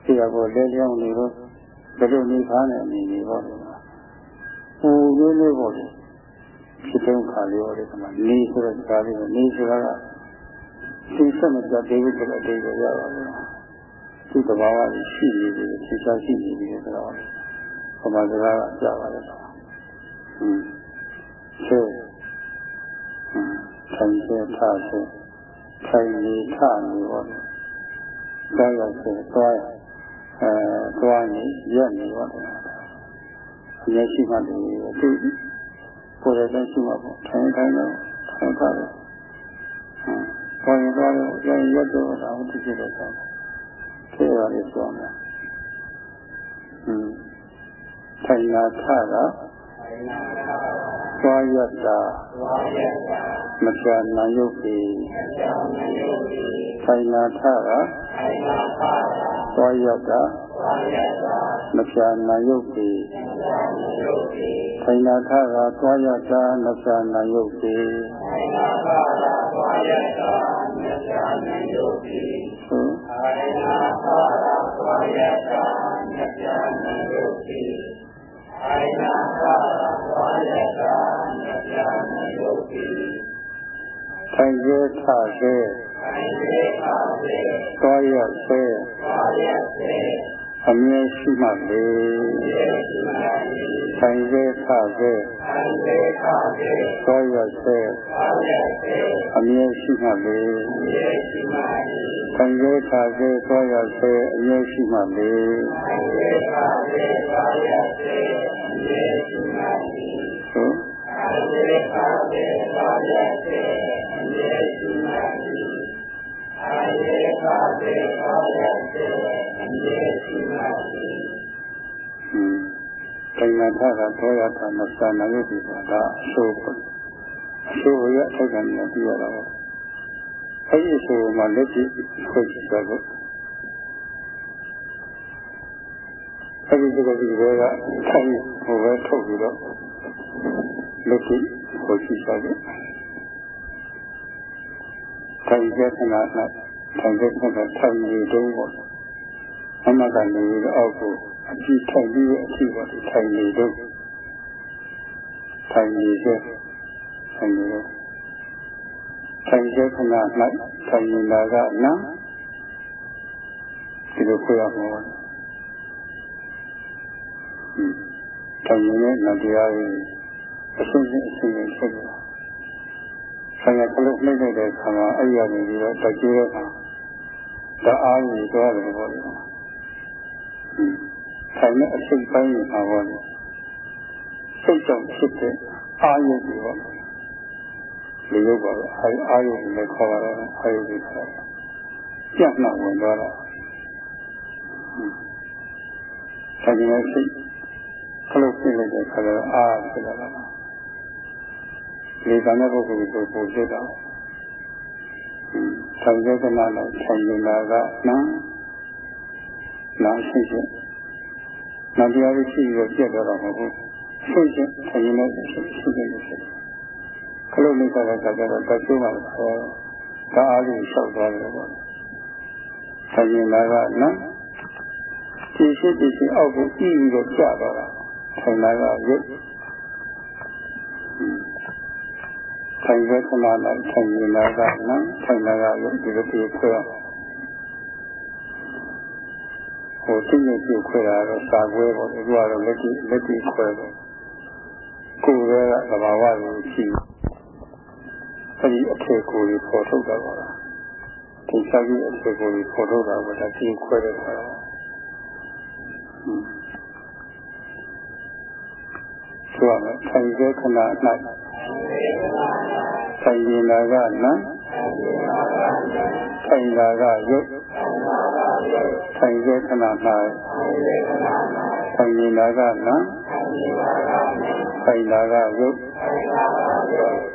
ဒီကတော့လဲလျောင်းနေတော့ဘယ်လိုနေခါနဲ့အနေနေပါလဲ ပူလေးလေးပေါ့လေဖြစ်တဲ့ခါလေးပေါ့လေဒီမှာနေဆိုတဲ့ကားလေးကနေဆိုတာကသိစမကြသေးဘူးဆိုတဲ့အတိတ်ကိုရပါတယ်သူ့တဘာဝကြီးရှိနေတယ်သိချရှိနေတယ်ဆိုတော့ဘုရားစကားကကြားပါတယ်ဟွန်းဆဲဟွန်းထိုင်ဆဲထားဆဲထိုင်နေထနေပေါ့လေကြောက်ရဆဲသွားအဲသွားနေရက်နေပေါ့လေအ များရှိမှတယ်သူကိုယ်ရတဲ့ရှိမှပေါ့ထိုင်ထိုင်တော့ထိုင်ထားတယ်ဟမ်ပေါ်ရင်တော့ရရက်တော့တာဟုတ်ဖြစ်တယ်ဆိုခဲရတယ်ဆိုတော့ဟမ်ထိုင်လာထတာသွားရတာမချာနာယုတ်ပြီထိုင်လာထတာ သွားရတာမဖြာနာယုတ်ပြီထိုင်နာခကသွားရတာမဖြာနာယုတ်ပြီထိုင်နာခကသွားရတာမဖြာနာယုတ်ပြီထိုင်နာခကသွားရတာမဖြာနာယုတ်ပြီထိုင်နာခကသွားရတာမဖြာနာယုတ်ပြီထိုင်ရထစေ ထိုင်ရထစေသွားရစေသွားရစေအမြဲရှိမှလေဆိုင်ရဲခါစေသောရစေအမြဲရှိမှလေထိုင်စေခါစေသောရစေအမြဲရှိမှလေဟုတ်သေပါသေပါရစေအမြဲရှိမှသည်အာ ယေပါသေပါရစေအမြဲရှိမှသည်ဟွန်းကိန်းနာထကသောရတာမစနာယုတ်ဒီဆိုတာအဆိုးပေါ့အဆိုးရအထိုက်ကံနဲ့ပြရတာပေါ့အဲ့ဒီအဆိုးမှာလက်ကြည့်ခွင့်ကြည့်ဖို့အဲ့ဒီဒီကဒီကထိုင်ဟိုပဲထုတ်ပြီးတော့လက်ကြည့်ကိုရှိကြတယ် ထိုင်ကြခဏ၌ထိုင်ကြခဏထိုင်နေတော့ပေါ့အမကနေအောက်ကိုအကြည့်ထိုင်ပြီးအကြည့်ပေါ့ထိုင်နေတော့ထိုင်နေကြထိုင်နေတော့ထိုင်ကြခဏ၌ထိုင်နေတာကနာဒီလိုကိုရမှာပါထိုင်နေတဲ့နတရားကြီးအရှင်းရှင်းအရှင်းရှင်းဖြစ်နေတာ ဆံရကလေးနှိမ့်နေတဲ့ခါမှာအဲ့ရနေပြီးတော့တကြည့်တော့တအားကြီးသွားတယ်ပေါ့လေထိုင်တဲ့အစိတ်ပိုင်းမှာပေါ့လေစိတ်ကြောင့်ဖြစ်တဲ့အာရုံတွေပေါ့လေရုပ်ပါပဲအာအာရုံတွေလည်းခေါ်ပါတယ်အာရုံတွေခေါ်တယ်ပြတ်နှောက်ဝင်သွားတော့ထိုင်နေတဲ့စိတ်ခလုတ်ပြလိုက်တဲ့ခါကျတော့အာဖြစ်လာတာ လေကံတဲ့ပုဂ္ဂိုလ်ကိုပုံဖြစ်တာ။ထိုင်ကြတဲ့နာနဲ့ထိုင်နေတာကနာနာရှိချင်းနာတရားကြီးရှိပြီးတော့ပြတ်တော့မဟုတ်ဘူး။ရှိချင်းထိုင်နေတဲ့ရှိရှိတဲ့ရှိခလုတ်နေတဲ့အခါကျတော့တချို့မှာဆိုဒါအားလေးလျှောက်သွားတယ်ပေါ့။ထိုင်နေတာကနာဒီရှိဒီရှိအောက်ကိုပြီးပြီးတော့ကျသွားတာထိုင်လာကရုပ် ထိုင်တဲ့ခဏလိုက်ထိုင်နေတာကနော်ထိုင်လာကရုပ်ဒီလိုပြေခွဲဟိုတိကျပြေခွဲတာတော့စာခွဲပေါ့ဒီကတော့လက်ကြည့်လက်ကြည့်ခွဲပေါ့ကိုယ်ရဲ့သဘာဝကိုရှိအဲဒီအထေကိုကြီးပေါ်ထုတ်တာပါလားဒီစာကြီးအထေကိုကြီးပေါ်ထုတ်တာကဒါပြေခွဲတဲ့ခါဆိုရမယ်ထိုင်တဲ့ခဏ၌ ထိုင်ရင်လာကနံထိုင်လာကရုပ်ထိုင်တဲ့ခဏ၌ထိုင်ရင်လာကနံထိုင်လာကရုပ်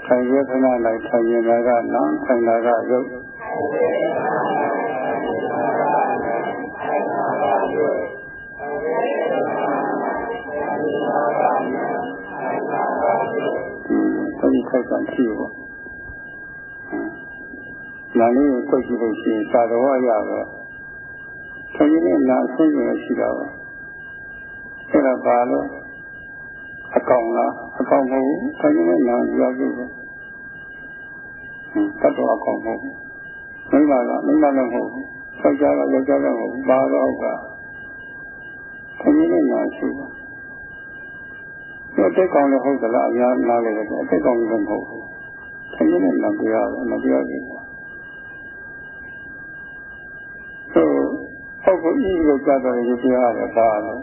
ထိုင်တဲ့ခဏ၌ထိုင်ရင်လာကနံထိုင်လာကရုပ် ခိုက်ကရှိပေါ့နာလေးကိုထုတ်ကြည့်လို့ရှိရင်သာတော်ရပဲဆင်းရဲနာအဆင်းရဲရှိတာပဲအဲ့ဒါပါလို့အကောင်လားအကောင်မဟုတ်ဘူးဆင်းရဲနာရောက်ပြီပဲတတ်တော်အကောင်မဟုတ်ဘူးမိမလားမိမလည်းမဟုတ်ဘူးဆောက်ကြတော့ယောက်ျားလည်းမဟုတ်ဘူးပါတော့ကဆင်းရဲနာရှိတ ယ်အတိတ်ကောင်လည်းဟုတ်သလားအများနားလေတယ်အတိတ်ကောင်လည်းမဟုတ်ဘူးဆင်းရဲနာတရားပဲမတရားဘူးဟုတ်ကိုဤကိုကြားသွားတဲ့ရုပ်တရားလည်းပါတယ်။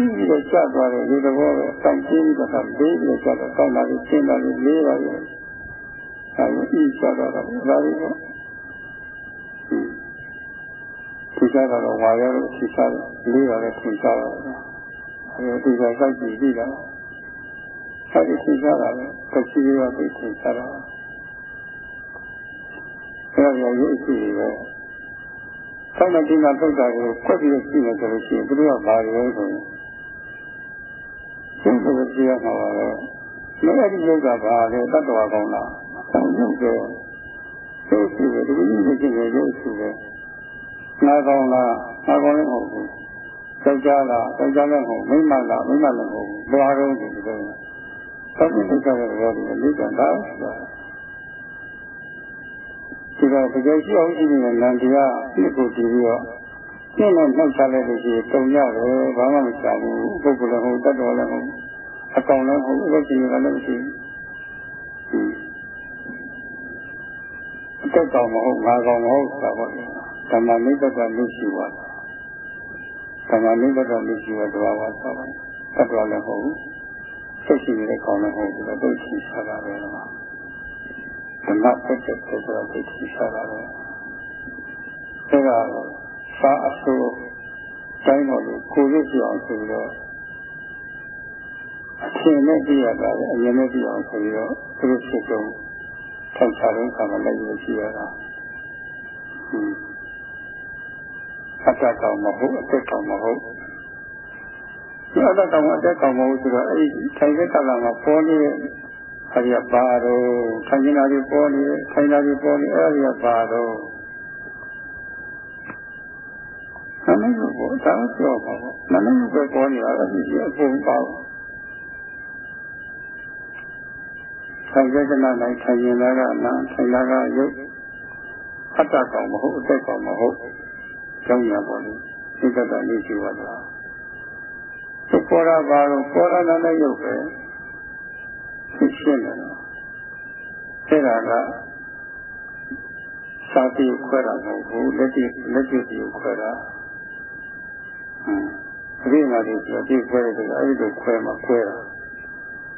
ဤကိုကြားသွားတဲ့ဒီသဘောပဲတိုင်ချင်းပြီးတော့လေးပြီးတော့ကြားတော့တောင်းတာလေးရှင်းတာလေးလေးပါလေ။အဲဒီဤကြားတော့ဒါလေးပေါ့။ဒီကြားတော့ဝါရောလို့ရှိစားတယ်လေးပါလေသင်စားတော့အဲဒီကစိုက်ကြည့်ကြည့်တာ။ အဲဒီသင်စားတာလေကချီရပြီးသင်စားတာ။အဲဒီရုပ်ရှိပဲ။ဆိုင်တဲ့ဒီမှာသုတ်တာကိုကွက်ပြီးကြည့်မယ်ဆိုလို့ရှိရင်သူတို့ကဘာလဲဆိုရင်ကျင့်လို့ကြည့်ရမှာပါပဲ။မင်းအဲ့ဒီလောကဘာလဲတတ္တဝါကောင်းလား။ဆောင်းရုပ်ပဲ။သိရှိတယ်ဒီလိုမျိုးကြည့်နေရုပ်ရှိတယ်။နားကောင်းလားနားကောင်းလည်းမဟုတ်ဘူး။ကြောက်ကြလားကြောက်ကြလည်းမဟုတ်မိမလားမိမလည်းမဟုတ်ဘူး။ဘာတော့ဒီလိုလဲ။ သောတိစိတ်ကလည်းပြောတယ်လိကံတာဆိုတာ။ဒီတော့တကယ်ရှိအောင်ရှိနေတဲ့နန္တရားနှစ်ကိုကြည့်ပြီးတော့နှစ်နဲ့နှုတ်ချလိုက်လို့ရှိရင်တုံရတယ်ဘာမှမချဘူးပုဂ္ဂိုလ်လည်းမဟုတ်တတ်တော်လည်းမဟုတ်အကောင်လည်းဟုတ်ဥပ္ပစီကလည်းမရှိဘူးအတက်ကောင်မဟုတ်ငါကောင်မဟုတ်ဆိုတာပေါ့ဓမ္မနိဗ္ဗာန်လူရှိပါဓမ္မနိဗ္ဗာန်လူရှိပါတဘာဝဆိုပါတတ်တော်လည်းမဟုတ်ဘူး စိတ်ရှိနေတဲ့ကောင်လည်းမဟုတ်ဘူးဒုက္ခိစားတာပဲဓမ္မဓမ္မပတ်သက်တဲ့ဆိုတော့ဒုက္ခိစားတာပဲအဲဒါစာအစိုးတိုင်းတော်လို့ကိုရုပ်ပြအောင်ဆိုပြီးတော့အရှင်နဲ့ပြရတာလည်းအရင်နဲ့ပြအောင်ဆိုပြီးတော့သူတို့ဖြစ်ဆုံးထိုင်ချတဲ့အခါမှာလည်းရရှိရတာအတ္တကောင်မဟုတ်အသက်ကောင်မဟုတ် ဒီအတ္တကောင်အသက်ကောင်မဟုတ်ဆိုတော့အဲ့ဒီထိုင်တဲ့ကာလမှာပေါ်နေတဲ့အဲဒီကပါတော့ထိုင်နေတာတွေပေါ်နေထိုင်တာတွေပေါ်နေအဲဒီကပါတော့နမယုဘောဒါပြောပါဘောနမယုပဲပေါ်နေတာလည်းဒီအကုန်ပါထိုင်ကြကနာနိုင်ထိုင်ရင်လည်းကနာထိုင်လာကယုတ်အတ္တကောင်မဟုတ်အသက်ကောင်မဟုတ်ကြောင်းရပါလို့စိတ်တတ်လေးရှိပါလား သူပေါ်တာပါလို့ပေါ်တာလည်းယုတ်ပဲဖြစ်ရှင်းတယ်အဲ့ဒါကစာတိခွဲတာမဟုတ်ဘူးလက်တိလက်တိကိုခွဲတာအရိမာတိဆိုတော့ဒီခွဲတယ်ဆိုတော့အဲ့ဒီလိုခွဲမှခွဲတာ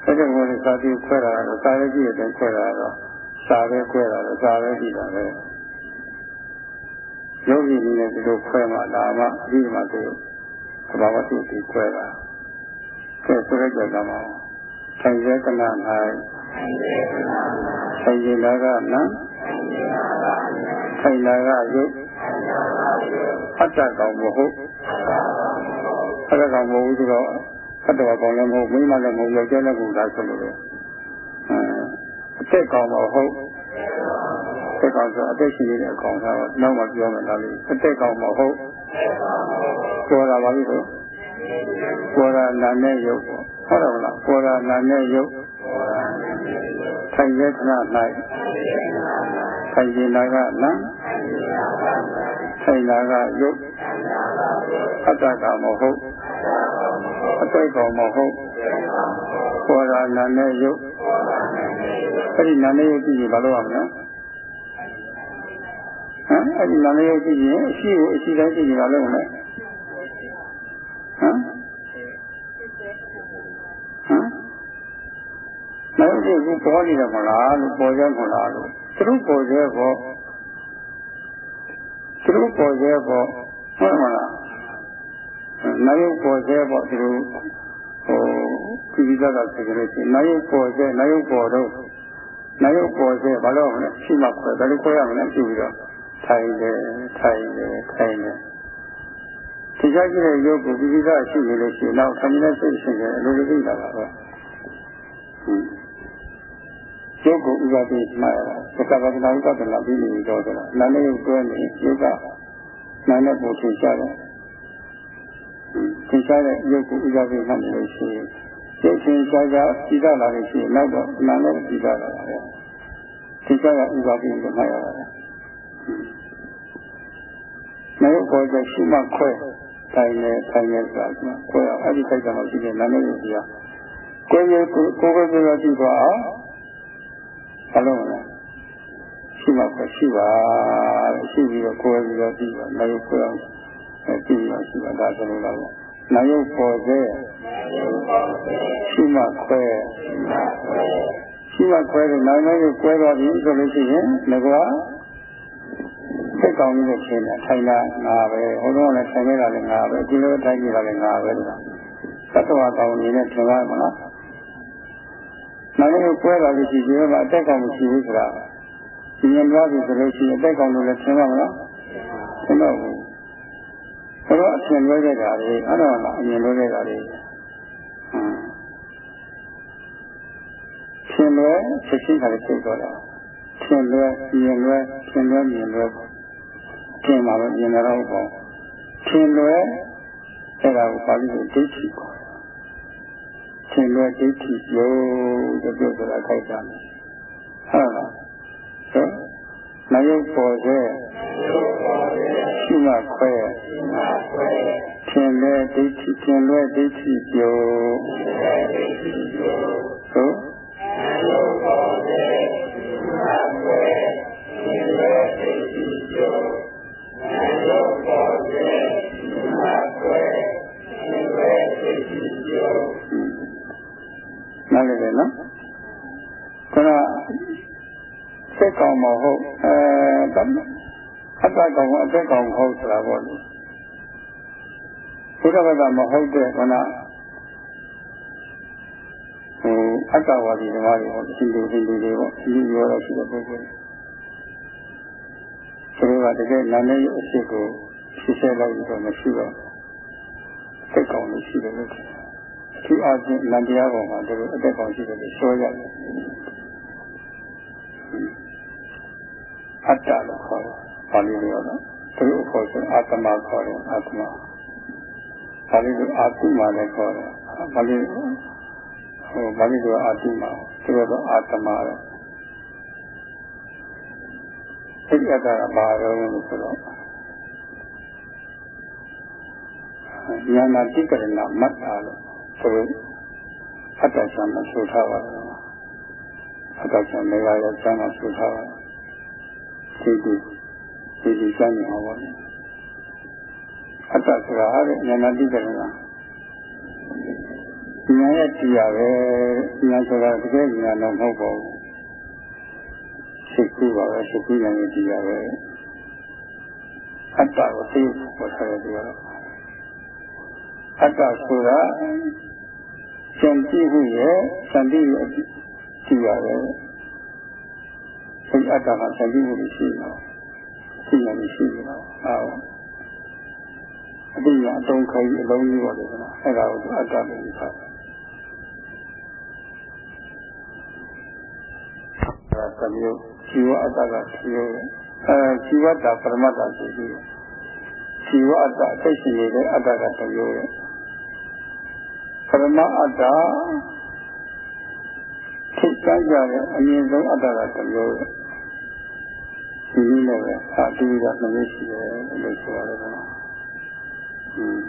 အဲ့ဒါကိုလည်းစာတိခွဲတာကတော့စာရေးကြည့်တဲ့ခွဲတာကတော့စာပဲခွဲတာတော့စာပဲကြည့်တာပဲယောဂီကြီးနဲ့ဒီလိုခွဲမှဒါမှအရိမာတိသဘာဝတိကိုခွဲတာ ကဲဆိုရကြတာမှာဆိုင်ရကနာ၌ဆိုင်ရလာကနံဆိုင်လာကယုတ်အတ္တကောင်မဟုတ်အတ္တကောင်မဟုတ်ဆိုတော့အတ္တကောင်လည်းမဟုတ်မိမလည်းမဟုတ်ယောက်ျားလည်းမဟုတ်ဒါဆိုလို့အဲအသက်ကောင်မဟုတ်အသက်ကောင်ဆိုအသက်ရှိနေတဲ့အကောင်ဆိုတော့နောက်မှပြောမယ်လားလေအသက်ကောင်မဟုတ်ပြောတာပါ ပြီဆိုပေါ်ရာနာနဲ့ယုတ်ဟုတ်တယ်မလားပေါ်ရာနာနဲ့ယုတ်ထိုင်ရခဏ၌ထိုင်ရင်နာကနာထိုင်နာကယုတ်အတ္တကမဟုတ်အတိတ်ကောင်မဟုတ်ပေါ်ရာနာနဲ့ယုတ်အဲ့ဒီနာနဲ့ယုတ်ကြည့်ရင်ဘာလို့ရမလဲဟမ်အဲ့ဒီနာနဲ့ယုတ်ကြည့်ရင်အရှိကိုအရှိတိုင်းကြည့်ရင်ဘာလို့မလဲဟမ်ဟမ်နောက်ဒီကပေါ် နေတယ်မလားလို့ပေါ်ကြမလားလို့သူတို့ပေါ်ကြပေါ့သူတို့ပေါ်ကြပေါ့ဟုတ်မလားနောက်ပေါ်ကြပေါ့သူတို့ဟိုကိစ္စကဆက်ကြလို့ရှိရင်နောက်ပေါ်ကြနောက်ပေါ်တော့နောက်ပေါ်ကြဘာလို့မလဲရှိမှခွဲဘယ်လိုခွဲရမလဲကြည့်ပြီးတော့ထိုင်တယ်ထိုင်တယ်ထိုင်တယ်ဒီကြကြည့်တဲ့ရုပ်ကိုပိပိသရှိနေလို့ရှိရင်တော့ခဏနဲ့စိတ်ရှိတယ်အလိုလိုသိတာပါပဲ ရုပ်ကိုဥပဒေမှားရတာသက္ကပဒနာဥပဒနာပြီးနေတော့တယ်နာနဲ့ရုပ်တွဲနေရုပ်ကနာနဲ့ပုံထင်ရှားတယ်ထင်ရှားတဲ့ရုပ်ကိုဥပဒေမှတ်နေလို့ရှိရင်ရုပ်ထင်ရှားရှားပြီးသားလာလို့ရှိရင်နောက်တော့နာနဲ့ပြီးသားလာတယ်ထင်ရှားတဲ့ဥပဒေကိုမှတ်ရတာနာရုပ်ပေါ်ကျရှိမှခွဲထိုင်နေထိုင်နေဆိုတာကိုယ်အဲ့ဒီခိုက်တာမှရှိတယ်နာမည်ကြီးကကိုယ်ရဲ့ကိုယ်ကိုယ်ကိုယ်ကိုကြည့်ပါ ဘာလို့လဲရှိမှပဲရှိပါရှိပြီးတော့ကိုယ်ပြီးတော့ကြည့်ပါနာယုကိုယ်အောင်ကြည့်ပါရှိပါဒါဆိုလို့တော့နာယုပေါ်စေရှိမှခွဲရှိမှခွဲတယ်နာယုကွဲသွားပြီဆိုလို့ရှိရင်ငါကစိတ်ကောင်းကြီးနဲ့ချင်းတယ်ထိုင်တာငါပဲဟိုတော့လည်းထိုင်နေတာလည်းငါပဲဒီလိုထိုင်နေတာလည်းငါပဲလို့သတ္တဝါကောင်းနေနဲ့ထင်ပါမလား နောက်လည်းကွဲလာလို့ရှိရင်အတက်ကောင်မရှိဘူးဆိုတာဒီရင်သွားပြီဆိုလို့ရှိရင်အတက်ကောင်လို့လည်းထင်ပါမလားထင်တော့ဘူးဒါတော့အရှင်လွဲခဲ့တာလေအဲ့တော့အမြင်လွဲခဲ့တာလေရှင်လွဲချက်ချင်းကလည်းသိတော့တာရှင်လွဲမြင်လွဲရှင်လွဲမြင်လွဲပေါ့ထင်ပါပဲမြင်တော့ပေါ့ထင်လွယ်အဲ့ဒါကိုပါဠိလိုဒိဋ္ဌိခေါ် တယ်ထင်လွယ်ဒိဋ္ဌိယုံတဲ့ပြောဆိုတာခိုက်တာဟုတ်လားဆိုနယုတ်ပေါ်စေရှိမှခွဲထင်လွယ်ဒိဋ္ဌိထင်လွယ်ဒိဋ္ဌိယုံဆိုနား လည်တယ်နော်ဒါကစက်ကောင်မဟုတ်အဲတမ်းအတ္တကောင်အသက်ကောင်မဟုတ်ဆိုတာပေါ့လေဘုရားဘာသာမဟုတ်တဲ့ခဏဟိုအတ္တဝါဒီဓမ္မတွေပေါ့ရှင်လူရှင်လူတွေပေါ့ဒီရောရရှိတဲ့ပုဂ္ဂိုလ်ဆိုတော့တကယ်နာမည်အဖြစ်ကိုရှင်းရှင်းလိုက်တော့မရှိတော့စက်ကောင်လို့ရှိတယ်လို့ ထင်တယ်အထူးအားဖြင့်နန္တရားပေါ်မှာတို့အသက်ကောင်ရှိတယ်လို့ဆိုရတယ်အတ္တလို့ခေါ်တယ်ပါဠိလိုတော့သူတို့ခေါ်ဆိုအာတမခေါ်တယ်အာတမပါဠိလိုအာတုမလည်းခေါ်တယ်ပါဠိဟိုပါဠိလိုအာတုမသူတို့အာတမတယ်အဲ့ဒီအတ္တကဘာရောလဲဆိုတော့ဉာဏတိကရဏမတ်တာလို့ သူတို့အတ္တဆံမဆိုထားပါဘူးအတ္တဆံနေရာရဲ့ဆံမဆိုထားပါသိပြီသိပြီစမ်းနေမှာပါအတ္တဆိုတာဟာဉာဏတိကရဏဉာဏ်ရဲ့တရားပဲဉာဏ်ဆိုတာတကယ်ဉာဏ်တော့မဟုတ်ပါဘူးစိတ်ကူးပါပဲစိတ်ကူးဉာဏ်ရဲ့တရားပဲအတ္တကိုသိဖို့ထားတဲ့တရားတော့အတ္တဆိုတာ ကြံကြည့်မှုရဲ့စံတိရဲ့ကြည့်ရတယ်။စိတ်အတ္တကစံတိမှုရှိနေတာ။ရှိနေရှိနေတာ။အဲဒါအတိအတုံးခိုင်းအလုံးကြီးပါလေက။အဲဒါကိုအတ္တပဲယူတာ။အဲဒါမျိုးဇီဝအတ္တကဇီဝအဲဇီဝတ္တပရမတ္တဆိုပြီးဇီဝအတ္တအသိရှိနေတဲ့အတ္တကတမျိုးရဲ့ ပရမအတ္တထိတ်ကြကြတဲ့အမြင့်ဆုံးအတ္တကတစ်မျိုးရဲ့ဒီနည်းနဲ့ပဲအတူတူကနှစ်မျိုးရှိတယ်လို့ဆိုရတယ်ကွာ။อืม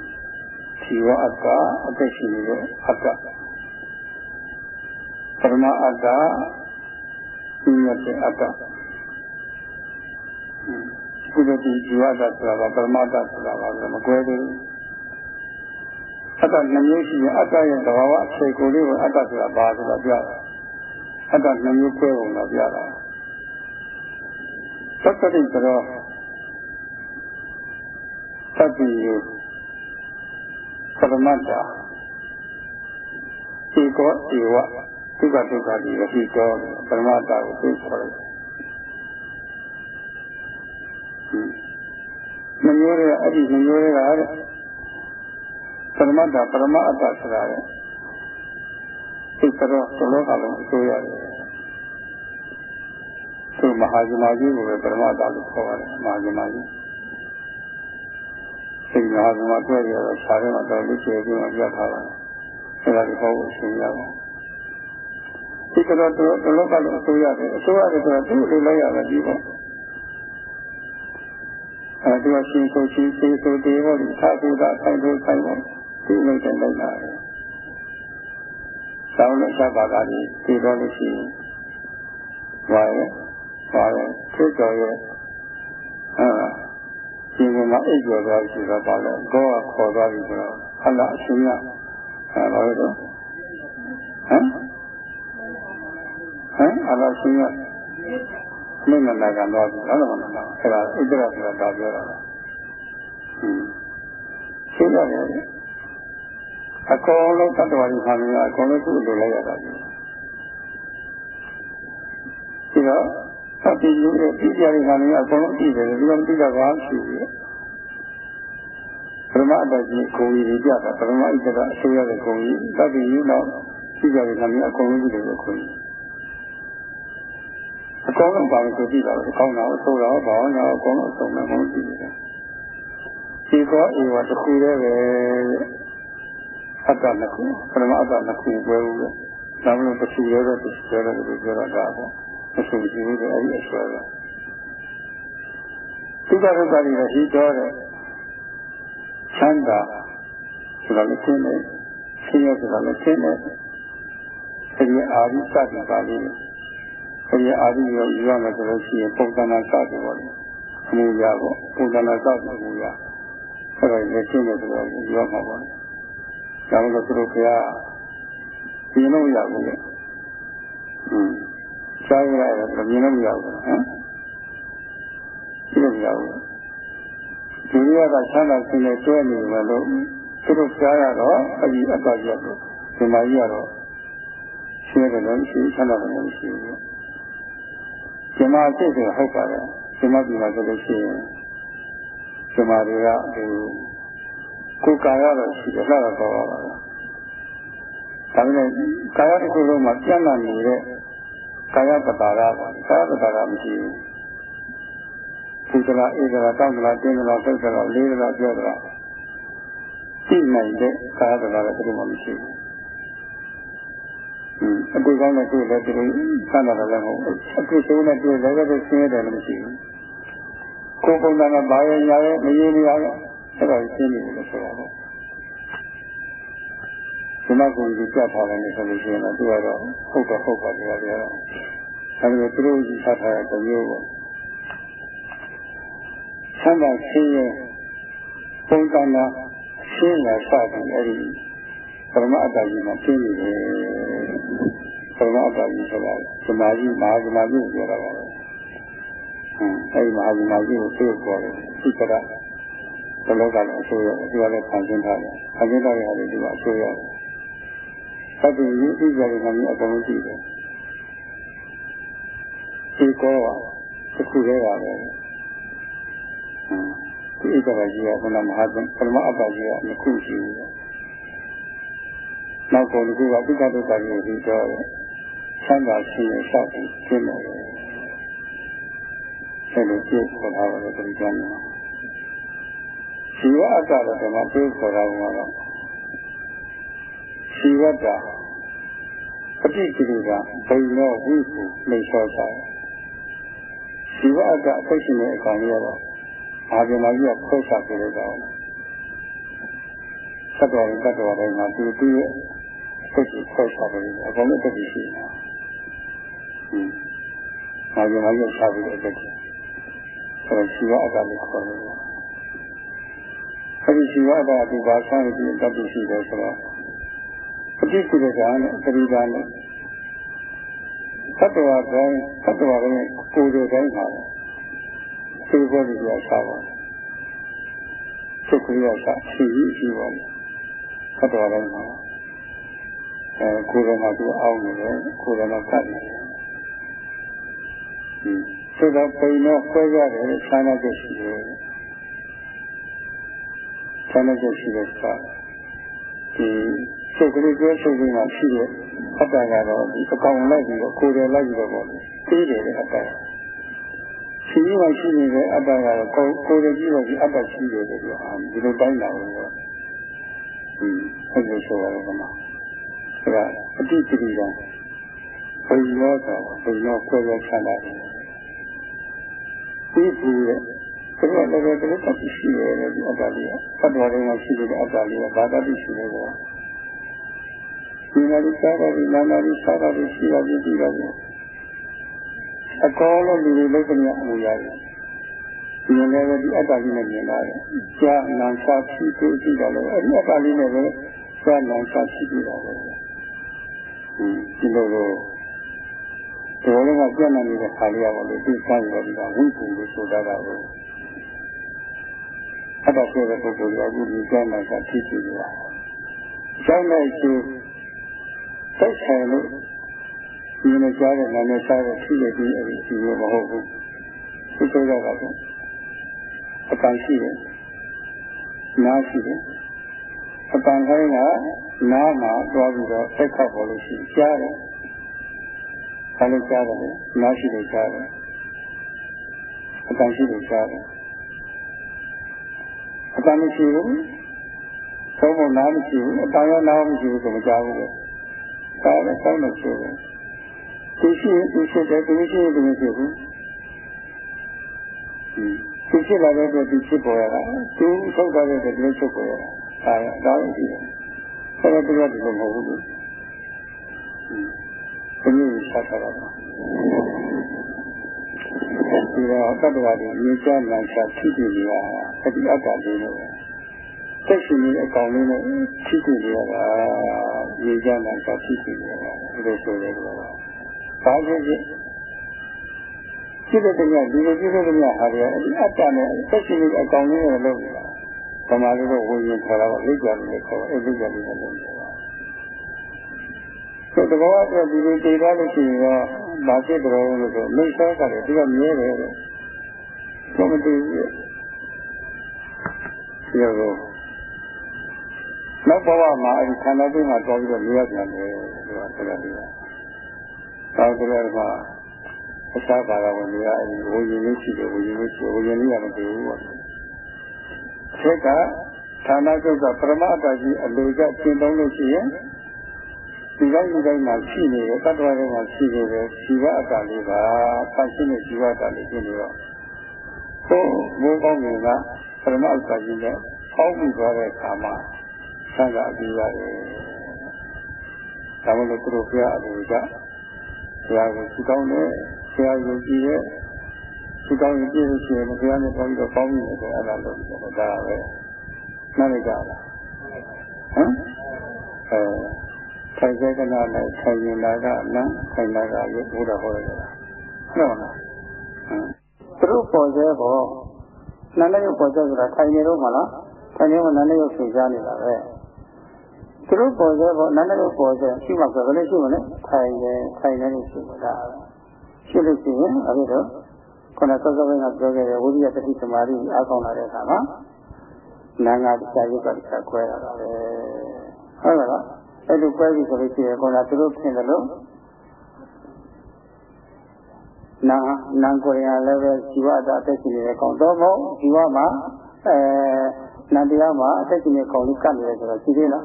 ជីဝအတ္တအသက်ရှင်နေတဲ့အတ္တပရမအတ္တဒီမြတ်တဲ့အတ္တကုသတိជីဝတ္တဆိုတာကပရမတ္တဆိုတာကမကွဲသေးဘူး အတ္တနှမျိုးရှိရင်အတ္တရဲ့သဘာဝအခြေကိုလေးကိုအတ္တဆိုတာဘာဆိုတာပြတာအတ္တနှမျိုးကွဲပုံတော့ပြတာသတ္တရိကတော့သတ္တိယပရမတ္တဧကောဧဝဒုက္ခဒုက္ခဒီရဟိတောပရမတ္တကိုသိခေါ်တယ်နှမျိုးရဲ့အဲ့ဒီနှမျိုးရဲ့ကတဲ့ ပရမတ္တပရမအတ္တဆိုတာတဲ့သိကတော့သလောကလုံးအစိုးရတယ်သူမဟာဇနာကြီးကိုပဲပရမတ္တလို့ခေါ်ရတယ်မဟာဇနာကြီးစိတ်မဟာဇနာတွေ့ရတော့ခြားထဲမှာတော့လူကျေပြီးမှပြတ်ထားပါတယ်အဲ့ဒါကိုဟောဖို့အရှင်ရပါဒီကတော့သူတို့လောကလုံးအစိုးရတယ်အစိုးရတယ်ဆိုတော့သူ့လိုလိုက်ရတယ်ဒီပေါ့အဲဒီကရှင်ဆိုရှင်စေဆိုတေဟောဒီသာသုဒဆိုင်တို့ဆိုင်ပေါ့ သူ့လိုက်တဲ့လိုက်တာပဲဆောင်းလို့ချက်ပါတာဒီဒီတော့လို့ရှိရင်ဘာလဲဘာလဲသိတော်ရဲ့အာဒီမှာအိပ်ကျော်သွားပြီဆိုတော့ဘာလဲကောကခေါ်သွားပြီဆိုတော့ဟလာအရှင်ကအဲဘာလို့တော့ဟမ်ဟမ်အလားရှင်ကမင်းနာကတော့ပြီလားမလားအဲ့ဒါဣတရဆိုတာဒါပြောတာဟင်းရှင်းရတယ် အကုန်လုံးတတ္တဝါကြီးခါမင်းအကုန်လုံးသူ့လိုလိုက်ရတာကြီးဒီတော့သတိယူတဲ့ပြည့်ကြတဲ့ခါမင်းအကုန်လုံးကြည့်တယ်ဒီလိုကြည့်တာကရှိပြီပရမအတ္တကြီးကိုယ်ကြီးကြတာပရမဣတရအစိုးရတဲ့ကိုယ်ကြီးသတိယူတော့ကြည့်ကြတဲ့ခါမင်းအကုန်လုံးကြည့်တယ်ကိုယ်ကြီးအကောင်းဆုံးပါလို့ဆိုကြည့်တာပဲကောင်းတာအဆိုးတာဘာဝနာအကောင်းဆုံးအဆုံးနဲ့မဟုတ်ကြည့်တယ်ဒီကောဧဝတခုတည်းပဲ အတ္တနှစ်ခုပရမအတ္တနှစ်ခုပဲဘူးလေဒါမလို့တစ်ခုရဲတဲ့တစ်ခုရဲတဲ့လို့ပြောတာဒါပေါ့မဆိုကြည့်ဘူးအဲ့ဒီအဆွဲပဲဒုက္ခဒုက္ခတွေရှိတော့တဲ့ချမ်းသာဆိုတာလည်းရှင်းတယ်ဆင်းရဲဆိုတာလည်းရှင်းတယ်ရဲ့အာရိစတိပါလိမ့်မယ်အဲဒီအာရိရောယူရမယ်ဆိုလို့ရှိရင်ပုံသဏ္ဍာန်စတယ်ပေါ့လေအမှုရပေါ့ပုံသဏ္ဍာန်စတယ်အမှုရအဲ့ဒါလည်းရှင်းတယ်ဆိုတော့ယူရမှာပေါ့လေ ဒါမှမဟုတ်သူတို့ခရပြင်လို့ရဘူးလေอืมရှားရတယ်မြင်လို့မရဘူးဟမ်ရှင်းလို့မရဘူးဒီရကချမ်းသာခြင်းနဲ့တွဲနေမယ်လို့သူတို့ကြားရတော့အကြီးအတော်ရက်တော့ဒီမှာကြီးကတော့ရှင်းတယ်လည်းရှိချမ်းသာတယ်လည်းရှိဘူးဒီမှာအစ်စ်ဆိုဟုတ်ပါတယ်ဒီမှာဒီမှာဆိုလို့ရှိရင်ဒီမှာတွေကဒီ ကိုယ်ကာယတော့ရှိတယ်လားတော့ပါပါဒါပေမဲ့ကာယတစ်ခုလုံးမှာပြန့်လာနေတဲ့ကာယပတာရပါကာယပတာရမရှိဘူးဒီကလာဧကလာတောင်းကလာတင်းကလာသုတ်ကလာလေးကလာပြောကလာသိနိုင်တဲ့ကာယပတာရဘယ်လိုမှမရှိဘူးအတူကောင်းတဲ့တွေ့လည်းဒီလိုဆန္ဒတယ်လည်းမဟုတ်ဘူးအတူဆုံးနဲ့တွေ့လည်းပဲဆင်းရဲတယ်လည်းမရှိဘူးကိုယ်ပုံစံကဘာရညာရဲမရင်းမရရဲ အဲ့ဒါရှင်းနေတယ်လို့ဆိုတာပေါ့ဒီမှာကိုဒီပြထားတယ်ဆိုလို့ရှိရင်တော့သူကတော့ဟုတ်တော့ဟုတ်ပါတရားတွေကတော့ဒါပေမဲ့သူတို့ကြီးထားထားတဲ့မျိုးပေါ့ဆန္ဒရှင်းရဲပုံစံကရှင်းရစသည်အဲ့ဒီပရမအတ္တကြီးမှာရှင်းနေတယ်ပရမအတ္တကြီးဆိုတာသမာဓိမဟာသမာဓိကိုပြောတာပါပဲအဲဒီမဟာသမာဓိကိုသိခေါ်တယ်သိကြတာ ဘလောကလည်းအဆိုးရတယ်သူကလည်းဖန်ဆင်းထားတယ်ဖန်ဆင်းထားတဲ့ဟာတွေသူကအဆိုးရတယ်သတ္တိရင်းဣဇာရီနာမည်အကုန်လုံးရှိတယ်ဒီကောတစ်ခုတည်းပါပဲဒီဣဇာရီကဘုရားမဟာသမပရမအတ္တကြီးကနှစ်ခုရှိတယ်နောက်ကုန်တစ်ခုကပိဋကတုတ္တကြီးကိုပြီးတော့ဆန္ဒရှိရစသည်ရှင်းတယ်ဆက်လို့ပြည့်ခေါ်ထားတယ်ဒီကနေ့ ရှိဝအတ္တတော့ဒီမှာပြည့်ခေါ်တာကတော့ရှိဝတ္တပฏิကိရိကဘိနောဝိပုမိသောတာရှိဝအတ္တအသိရှိနေအကောင်ကြီးကတော့အာဒီမာကြီးကခွဲချပြလိုက်တာသတ္တဝါတတ္တဝါတိုင်းမှာသူသူရဲ့စိတ်ကိုခွဲချပြလိုက်အကောင်လုံးတက်ပြီးရှိနေတာဟင်းအာဒီမာကြီးချပြီးတဲ့အတက်အဲရှိဝအတ္တလို့ခေါ်တယ် အဲဒီရှိဝအတ္တကဒီဘာဆန်းပြီးတတ်ပြီးရှိတယ်ဆိုတော့ပฏิကိရိတာနဲ့ပရိဒါနဲ့သတ္တဝါတိုင်းသတ္တဝါတိုင်းကိုယ်တွေတိုင်းပါပဲသူဘောဒီရစားပါသုခရိယစာရှိရှိပါလေသတ္တဝါတိုင်းပါအဲကိုယ်တော်ကသူအောင်းနေတယ်ကိုယ်တော်ကကတ်နေတယ်ဆိုတော့ပိန်တော့ဆွဲရတယ်ဆန္ဒချက်ရှိတယ် ဆန္ဒချက်ရှိတဲ့စာဒီစိတ်ကလေးကျဲစိတ်ကလေးမှာရှိတဲ့အတ္တကတော့ဒီအကောင်လိုက်ပြီးတော့ကိုယ်တယ်လိုက်ပြီးတော့ပေါ့သိတယ်တဲ့အတ္တရှိမှရှိနေတဲ့အတ္တကတော့ကိုယ်ကိုယ်ကြည့်တော့ဒီအတ္တရှိတယ်လို့ပြောအာဒီလိုတိုင်းတာလို့တော့ဟင်းအဲ့လိုဆိုရတယ်ကမှာအဲဒါအတိတိကဘယ်ရောဆိုဘယ်ရောကိုယ်ရချလာတယ်ဒီဒီရဲ့ သူကလည်းပဲတကယ်တည်းရှိရတယ်ဒီအတ္တလေးကသတ္တဝါတွေကရှိနေတဲ့အတ္တလေးကဘာတတိရှိနေလဲဒီနာရီစားတာဒီနာနာရီစားတာရှိရပြီဒီပါပြီအကောလုံးလူတွေလုံးကမြအမှုရတယ်ဒီလည်းပဲဒီအတ္တလေးနဲ့မြင်လာတယ်ကြာနံစာဖြစ်ပြီးကြည့်တာလည်းအဲ့ဒီအတ္တလေးနဲ့ပဲကြာနံစာဖြစ်ပြီးတာပဲဒီလိုလိုဒီလိုကပြန့်နေတဲ့ခါလေးရပါလို့ဒီစားရတဲ့ကဝိပုလို့ဆိုတာကပဲ အတ္တဆိုတဲ့ပုဂ္ဂိုလ်ကအခုဒီကြာနံစာဖြစ်ပြီးတာကျောင်းလိုက်ရှိစိတ်ဆိုင်လို့ဒီနဲ့ကြားတဲ့နာနဲ့စားတဲ့ရှိတဲ့ဒီအရင်ရှိရမဟုတ်ဘူးသူတို့ကတော့အကန့်ရှိတယ်နားရှိတယ်အပန်ခိုင်းကနားမှာတွားပြီးတော့စိတ်ခောက်ပေါ်လို့ရှိကြားတယ်ဘာလို့ကြားတယ်လဲနားရှိလို့ကြားတယ်အကန့်ရှိလို့ကြားတယ် အကန့်မရှိဘူးသုံးဖို့နားမရှိဘူးအပန်ရောနားမရှိဘူးဆိုမကြားဘူးလေဒါလည်းကောင်းလို့ဆိုတယ်သူရှိရင်သူရှိတယ်သူရှိရင်သူမရှိဘူးသူဖြစ်လာတဲ့အတွက်သူဖြစ်ပေါ်ရတာသူထုတ်တာတဲ့အတွက်သူချုပ်ပေါ်ရတာဒါရဒါလည်းရှိတယ်ဆက်တော့သူကဒီလိုမဟုတ်ဘူးဒီလိုဆက်ထားတာ ဒီတော့တတ္တဝါတွေမြေချမ်းနိုင်ချဖြစ်နေရတာအတိအတ္တလေးနဲ့သက်ရှင်နေအကောင်လေးနဲ့ဖြစ်နေရတာမြေချမ်းနိုင်ချဖြစ်နေရတာဒီလိုဆိုရဲတော့ဘာဖြစ်ဖြစ်ဖြစ်တဲ့တရားဒီလိုဖြစ်တဲ့တရားဟာလည်းအတိအတ္တနဲ့သက်ရှင်နေအကောင်လေးနဲ့လုပ်နေတာဗမာလူတို့ဝิญဉ်ထားတာကလိကြတယ်ခေါ်အဲ့လိကြတယ်လည်းလုပ်နေတာဆိုတဘောအတွက်ဒီလိုသိသွားလို့ရှိရင်တော့ ဘာဖြစ်ကြလို့လို့ဆိုမိတ်ဆွေကလည်းဒီကမြဲတယ်တဲ့ဘာမသိဘူးဒီလိုနောက်ဘဝမှာအဲဒီခန္ဓာသိမှတော်ပြီးတော့မြဲပြန်တယ်ဆိုတာဆိုရတယ်။ဒါကြတဲ့မှာအခြားဘာသာဝင်တွေကအဲဒီဝိညာဉ်လေးရှိတယ်ဝိညာဉ်လေးရှိဝိညာဉ်လေးကမသိဘူးပေါ့။ဆက်ကဌာနကုတ်ကပရမအတ္တကြီးအလိုကျရှင်းသုံးလို့ရှိရင် ဒီတိုင်းဒီတိုင်းမှာရှိနေတဲ့တတ္တဝါတွေမှာရှိနေတဲ့ဇီဝအတ္တလေးပါပတ်ရှိတဲ့ဇီဝအတ္တလေးဖြစ်နေတော့ဟိုမိုးကောင်းငင်ကပရမအတ္တကြီးနဲ့ပေါင်းပြီးသွားတဲ့အခါမှာဆန္ဒအပြီးရတယ်။ဒါမှမဟုတ်သူတို့ဘုရားအလိုကျဘုရားကိုသူကောင်းတဲ့ဘုရားကိုကြည့်တဲ့သူကောင်းရင်ပြည့်လို့ရှိရင်ဘုရားနဲ့ပေါင်းပြီးတော့ပေါင်းပြီးတယ်အဲ့ဒါလို့ပြောတယ်ဒါပဲ။နားလိုက်ကြလား။ဟမ်အဲ ထိုင်စေကနာနဲ့ထိုင်ရင်လာကနံထိုင်လာကရုပ်ဘုရားဟောရတယ်ဟုတ်လားသူတို့ပေါ်စေပေါ်နာနဲ့ရုပ်ပေါ်စေဆိုတာထိုင်နေတော့မလားထိုင်နေမှနာနဲ့ရုပ်ဆင်ရှားနေတာပဲသူတို့ပေါ်စေပေါ်နာနဲ့ရုပ်ပေါ်စေရှိမှဆိုဘယ်လိုရှိမလဲထိုင်နေထိုင်နေလို့ရှိမှာရှိလို့ရှိရင်အခုတော့ခုနစောစောကပြောခဲ့တဲ့ဝိရိယတတိသမာဓိအားကောင်းလာတဲ့အခါမှာနာငါတရားရုပ်ကတရားခွဲရတာပဲဟုတ်လား အဲ့လိုပွဲပြီဆိုလို့ရှိရင်ခေါင်းကသူတို့ဖြစ်တယ်လို့နာနာကိုရလည်းပဲဇီဝအတ္တအသက်ရှင်နေတဲ့ကောင်တော့မဟုတ်ဇီဝမှာအဲနန္တရားမှာအသက်ရှင်နေတဲ့ကောင်လေးကတ်နေတယ်ဆိုတော့ရှိသေးလား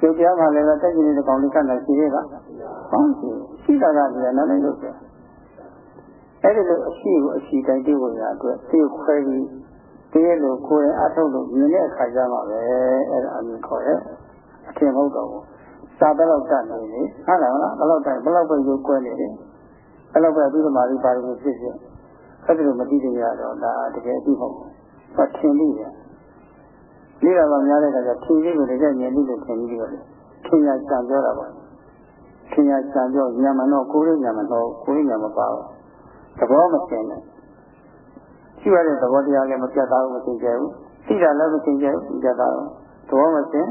ကျုပ်တရားမှာလည်းအသက်ရှင်နေတဲ့ကောင်လေးကတ်နေရှိသေးလားဟုတ်ရှိရှိတာကလည်းနားလည်းလို့ပြောအဲ့ဒီလိုအရှိကိုအရှိတိုင်းသိဖို့ရအတွက်သိခွဲပြီးတရားလိုကိုယ်အထုတ်လို့မြင်တဲ့အခါကျမှပဲအဲ့ဒါအမြင်ခေါ်ရဲ့ အထင်မဟုတ်တော့ဘူးစာဘယ်လောက်တတ်နေလေဟုတ်လားဘယ်လောက်တိုင်ဘယ်လောက်ပဲရုပ်ကွဲနေတယ်ဘယ်လောက်ပဲပြီးသမားလေးပါလို့ဖြစ်ဖြစ်အဲ့ဒီလိုမသိကြရတော့ဒါတကယ်အသိဟုတ်ဘူးဟောထင်လိမ့်တယ်လိတာကများတဲ့အခါကျထင်လေးကိုတကယ်မြင်လိလို့ထင်ပြီးတော့ထင်ရကြံပြောတာပါထင်ရကြံပြောညမတော့ကိုယ်ရညမတော့ကိုယ်ရညမပါဘူးသဘောမသိနဲ့ရှိရတဲ့သဘောတရားလည်းမပြတ်သားဘူးမသိကြဘူးသိတာလည်းမသိကြဘူးပြတ်သားဘူးသဘောမသိ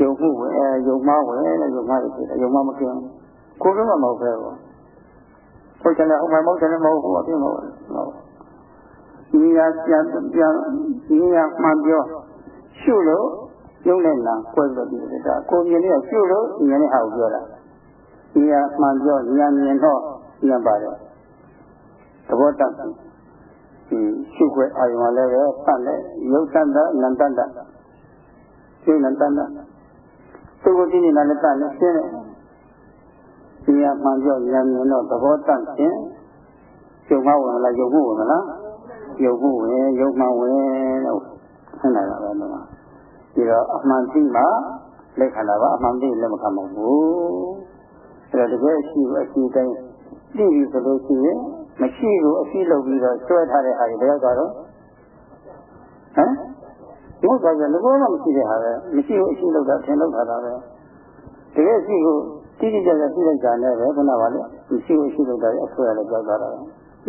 ယုံမှုဝင်အဲယုံမဝင်တဲ့ယုံမတွေဖြစ်တယ်ယုံမမကင်းကိုယ်ကမဟုတ်ပဲပေါ့ဟုတ်တယ်ဟုတ်မှမဟုတ်တယ်မဟုတ်ဘူးအပြည့်မဟုတ်ဘူးဒီရပြန်ပြန်ဒီရမှန်ပြောရှုလို့ယုံနဲ့နာကွဲပြီးတော့ဒီဒါကိုမြင်နေရှုလို့ဉာဏ်နဲ့ဟာကိုပြောတာဒီရမှန်ပြောဉာဏ်မြင်တော့ဉာဏ်ပါတယ်သဘောတတ်ဒီရှုခွဲအာယုံလည်းပဲတတ်တယ်ယုတ်တတ်တာနန္တတတ်ရှုနန္တတတ် သူကိုကြည့်နေတာလည်းတတ်လည်းရှင်းတယ်ဒီရမှန်ပြောဉာဏ်မြင်တော့သဘောတတ်ခြင်းယုံမဝင်လားယုံမှုဝင်လားယုံမှုဝင်ယုံမှဝင်လို့ဆင်းလာတာပဲတော့ဒီတော့အမှန်သိမှလက်ခံတာပါအမှန်သိလက်မခံပါဘူးအဲဒါတကယ်ရှိအရှိတိုင်းသိပြီဆိုလို့ရှိရင်မရှိကိုအရှိလုပ်ပြီးတော့ဆွဲထားတဲ့ဟာတွေဘယ်ရောက်သွားတော့ဟမ် ဒီဥစ္စာကလည်းဘောမှမရှိတဲ့ဟာပဲမရှိဘူးအရှိလုပ်တာထင်လုပ်တာပဲတကယ်ရှိကိုတိတိကျကျသိလိုက်တာနဲ့ပဲခုနကလည်းမရှိဘူးအရှိလုပ်တာရဲ့အဆွဲလည်းကြောက်သွားတာပဲ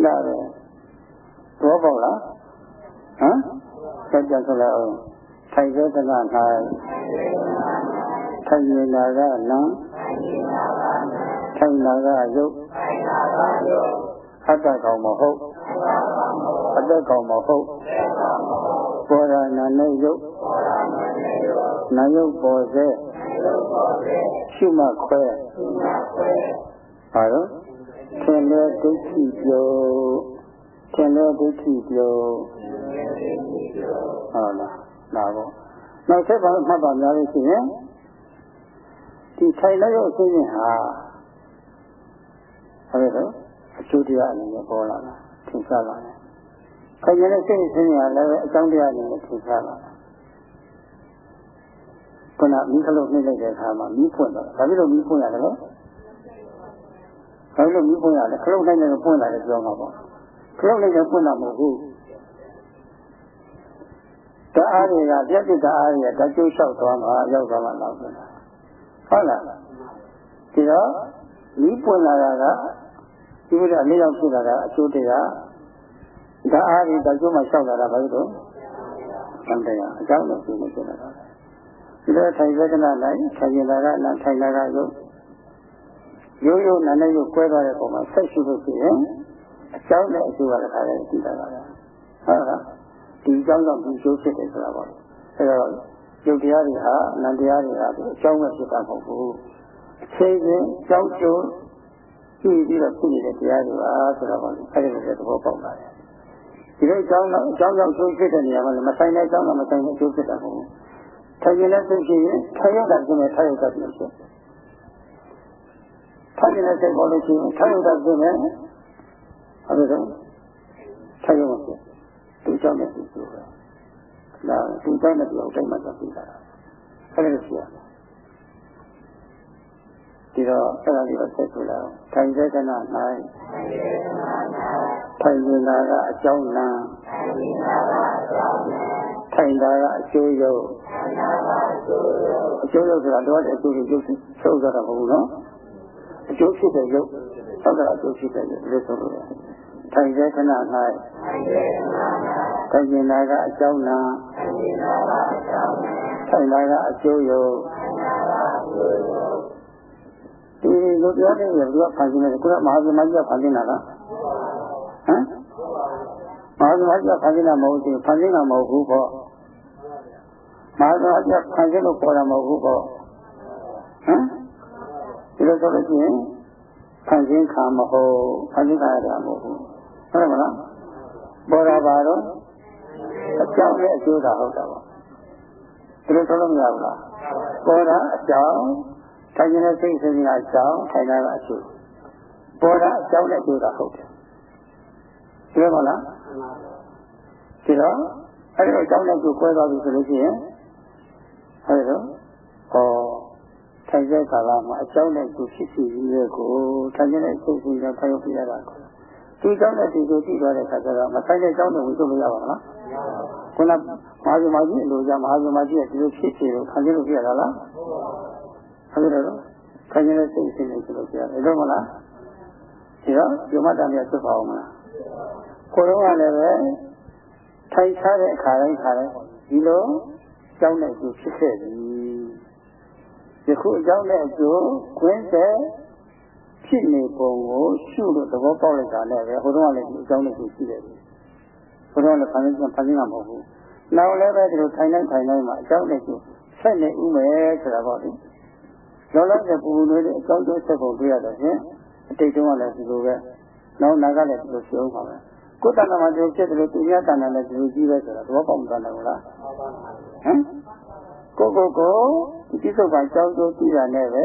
နားတယ်ဘောပေါက်လားဟမ်ဆက်ကြဆိုလိုက်အောင်ထိုင်စေတနာ၌ထိုင်နေတာကနံထိုင်တာကယုတ်အတ္တကောင်မဟုတ်အတ္တကောင်မဟုတ် ပေါ်ရနာနဲ့ယုတ်နာယုတ်ပေါ်စေရှုမှခွဲဟာတော့သင်လေဒိဋ္ဌိပြောသင်လေဒိဋ္ဌိပြောဟုတ်လားဒါပေါ့နောက်ဆက်ပါမှတ်ပါများလို့ရှိရင်ဒီထိုင်လိုက်ရုပ်အစဉ်ဟာဟုတ်တယ်အကျိုးတရားအနေနဲ့ပေါ်လာတာသင်္ချာလာတယ်။ ခိုင်နေတဲ့စိတ်အစဉ်ဟာလည်းအကြောင်းတရားအနေနဲ့သင်္ချာလာတာခုနမီးခလုတ်နှိမ့်လိုက်တဲ့အခါမှာမီးဖွင့်တော့ဒါပြီးတော့မီးဖွင့်ရတယ်လေဘာလို့မီးဖွင့်ရလဲခလုတ်နှိမ့်နေပွင့်လာတယ်ပြောမှာပေါ့ခလုတ်နှိမ့်နေပွင့်တာမဟုတ်ဘူးတအားတွေကပြက်ပြက်တအားတွေကဓာတ်ကျိုးလျှောက်သွားမှာရောက်သွားမှတော့ဟုတ်လားဒီတော့မီးပွင့်လာတာကဒီလိုအလေးရောက်ဖြစ်လာတာအကျိုးတရား ဓာတ်အားတွေဓာတ်ကျိုးမှလျှောက်လာတာဘာလို့လဲသံတရားအကြောင်းလို့ပြောနေကြတာဒီလိုထိုင်ဝေဒနာလိုက်ထိုင်ရင်လာကနာထိုင်လာကရုပ်ရိုးရိုးနာနဲ့ရုပ်ကွဲသွားတဲ့ပုံမှာဆက်ရှိလို့ရှိရင်အကြောင်းနဲ့အကျိုးကလည်းခါတယ်ကြည့်တာပါလားဟုတ်လားဒီအကြောင်းကြောင့်ဒီကျိုးဖြစ်တယ်ဆိုတာပေါ့အဲတော့ရုပ်တရားတွေဟာနံတရားတွေဟာအကြောင်းပဲဖြစ်တာမဟုတ်ဘူးအခြေချင်းကြောင်းကျိုးကြည့်ပြီးတော့ဖြစ်နေတဲ့တရားတွေပါဆိုတော့အဲဒီလိုသဘောပေါက်လာတယ် ဒီလိုအကြောင်းတော့အကြောင်းကြောင့်ကျိုးဖြစ်တဲ့နေရာမှာလည်းမဆိုင်တဲ့အကြောင်းကမဆိုင်တဲ့အကျိုးဖြစ်တာမဟုတ်ဘူးထိုင်ရင်လည်းသိရှိရင်ထိုင်ရတာကျင်းနဲ့ထိုင်ရတာကျင်းဖြစ်ထိုင်နေတဲ့စိတ်ပေါ်လို့ရှိရင်ထိုင်ရတာကျင်းနဲ့အဲ့ဒါတော့ထိုင်ရမှာဖြစ်သူကြောင့်လည်းသူပြောတာဒါသူကြောင့်လည်းပြောတိုင်းမှာသိတာအဲ့ဒါရှိရတယ် ဒီတော့အဲ့ဒါလေးကိုဆက်ကြည့်လိုက်ထိုင်စေကနာ၌ထိုင်နေတာကအကြောင်းနာထိုင်တာကအကျိုးရုပ်အကျိုးရုပ်ဆိုတာတော့အကျိုးရုပ်ချုပ်သွားတာမဟုတ်ဘူးနော်အကျိုးဖြစ်တဲ့ရုပ်သောတာအကျိုးဖြစ်တဲ့ရုပ်လို့ဆိုလို့ထိုင်စေကနာ၌ထိုင်နေတာကအကြောင်းနာထိုင်တာကအကျိုးရုပ် ဒီလိုပြောတဲ့ရေကဖန်ဆင်းတယ်ကိုကမဟာသမားကြီးကဖန်ဆင်းတာလားဟမ်မဟာသမားကြီးကဖန်ဆင်းတာမဟုတ်ဘူးဖန်ဆင်းတာမဟုတ်ဘူးပေါ့မဟာသမားကြီးကဖန်ဆင်းလို့ပေါ်တာမဟုတ်ဘူးပေါ့ဟမ်ဒီလိုဆိုလို့ရှိရင်ဖန်ဆင်းခါမဟုတ်ဖန်ဆင်းခါရတာမဟုတ်ဘူးဟုတ်တယ်မလားပေါ်တာပါတော့အကြောင်းနဲ့အကျိုးသာဟုတ်တာပါဒီလိုဆိုလို့မရဘူးလားပေါ်တာအကြောင်း ထိုင်နေတဲ့စိတ်စဉ်းကအကြောင်းထိုင်တာကအကျိုးပေါ်တာအကြောင်းနဲ့အကျိုးတာဟုတ်တယ်သိရမလားဒီတော့အဲ့ဒီအကြောင်းနဲ့အကျိုးကွဲသွားပြီဆိုလို့ရှိရင်အဲ့ဒါဟောထိုင်တဲ့ကာလမှာအကြောင်းနဲ့အကျိုးဖြစ်စီရဲ့ကိုထိုင်နေတဲ့စိတ်စဉ်းကထိုင်ပြရတာကိုဒီအကြောင်းနဲ့ဒီကိုကြည့်သွားတဲ့အခါကျတော့မဆိုင်တဲ့အကြောင်းတွေဝင်လို့မရပါဘူးလားခုနမဟာဇမကြီးအလိုကြမဟာဇမကြီးကဒီလိုဖြစ်စီလို့ခံရလို့ပြရတာလား ဟုတ်တယ်နော်ခိုင်နေတဲ့စိတ်အစဉ်လေးဆိုလို့ပြရတယ်တော့မလားဒီတော့ယမတန်ပြဖြစ်ပါအောင်မလားကိုတော့ကလည်းပဲထိုင်ထားတဲ့အခါတိုင်းခါတိုင်းဒီလိုကြောင်းတဲ့ကျိုးဖြစ်ခဲ့ပြီယခုအကြောင်းနဲ့အကျိုးခွင်းတဲ့ဖြစ်နေပုံကိုရှုလို့သဘောပေါက်လိုက်တာနဲ့ပဲဟိုတော့ကလည်းဒီအကြောင်းနဲ့ကျိုးရှိတယ်ဟိုတော့လည်းဖန်ဆင်းဖန်ဆင်းတာမဟုတ်ဘူးနောက်လည်းပဲဒီလိုထိုင်တိုင်းထိုင်တိုင်းမှာအကြောင်းနဲ့ကျိုးဆက်နေဥမယ်ဆိုတာပေါ့လေ လောလောဆယ်ပူပူနွေးတဲ့အကြောင်းကျိုးဆက်ပုံတွေ့ရတော့ဖြင့်အတိတ်တုန်းကလည်းဒီလိုပဲနောက်နာကလည်းဒီလိုရှုံးပါပဲကိုယ်တဏ္ဍာမှာဒီဖြစ်တယ်လို့သူများတဏ္ဍာလည်းဒီလိုကြီးပဲဆိုတာသဘောပေါက်မှန်းတယ်ဟုတ်လားဟမ်ကိုကိုကိုဒီကိစ္စကအကြောင်းကျိုးကြည့်ရနဲ့ပဲ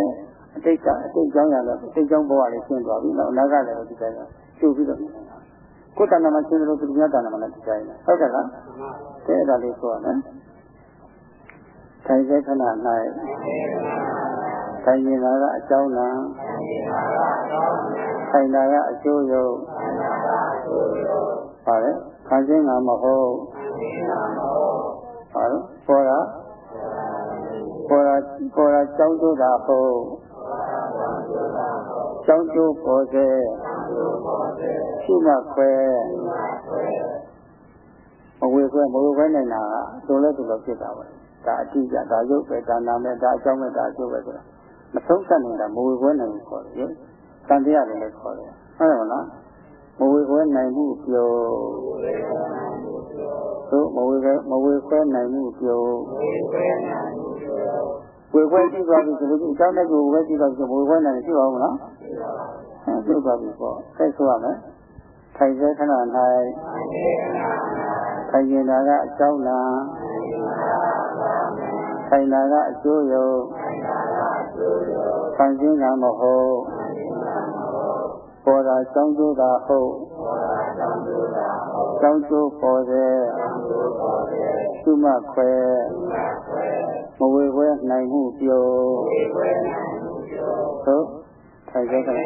အတိတ်ကအတိတ်ကြောင်းရလည်းအတိတ်ကြောင်းဘဝလေးရှင်းသွားပြီနောက်နာကလည်းဒီတိုင်းရှုပ်ပြီးတော့ကိုယ်တဏ္ဍာမှာရှင်းတယ်လို့သူများတဏ္ဍာမှာလည်းဒီတိုင်းဟုတ်ကဲ့လားတဲ့အဲ့ဒါလေးဆိုရမယ်ထိုင်စေခဏ၌ ထိုင်နေတာကအကြောင်းလားထိုင်တာကအကျိုးရုပ်ပါလေခံခြင်းကမဟုတ်ပါလေပေါ်တာပေါ်တာပေါ်တာကြောင်းကျိုးတာဟုတ်ကြောင်းကျိုးပေါ်စေရှိမှခွဲမဝေခွဲမဝေခွဲနိုင်တာကတို့လဲတို့လို့ဖြစ်တာပါဒါအတိအကျဒါရုပ်ပဲဒါနာမဲ့ဒါအကြောင်းပဲဒါအကျိုးပဲဆိုတာ မဆုံးသတ်နေတာမဝေခွဲနိုင်ဘူးခေါ်တယ်။တန်တရားလည်းလည်းခေါ်တယ်။ဟုတ်တယ်မလား။မဝေခွဲနိုင်မှုပြောသို့မဝေခွဲမဝေခွဲနိုင်မှုပြောဝေခွဲကြည့်သွားပြီဆိုလို့အကြောင်းနဲ့ကိုဝေခွဲကြည့်သွားပြီဆိုဝေခွဲနိုင်ရှိပါဦးမလား။အဲသိသွားပြီပေါ့။ဆက်ဆိုရမယ်။ထိုင်စေခဏ၌ထိုင်နေတာကအကြောင်းလား ထိုင်တာကအကျိုးရုပ်ခံခြင်းကမဟုတ်ပေါ်တာကြောင်းကျိုးတာဟုတ်ကြောင်းကျိုးပေါ်တဲ့သုမခွဲမဝေခွဲနိုင်မှုပြောသို့ထိုင်ကြတယ်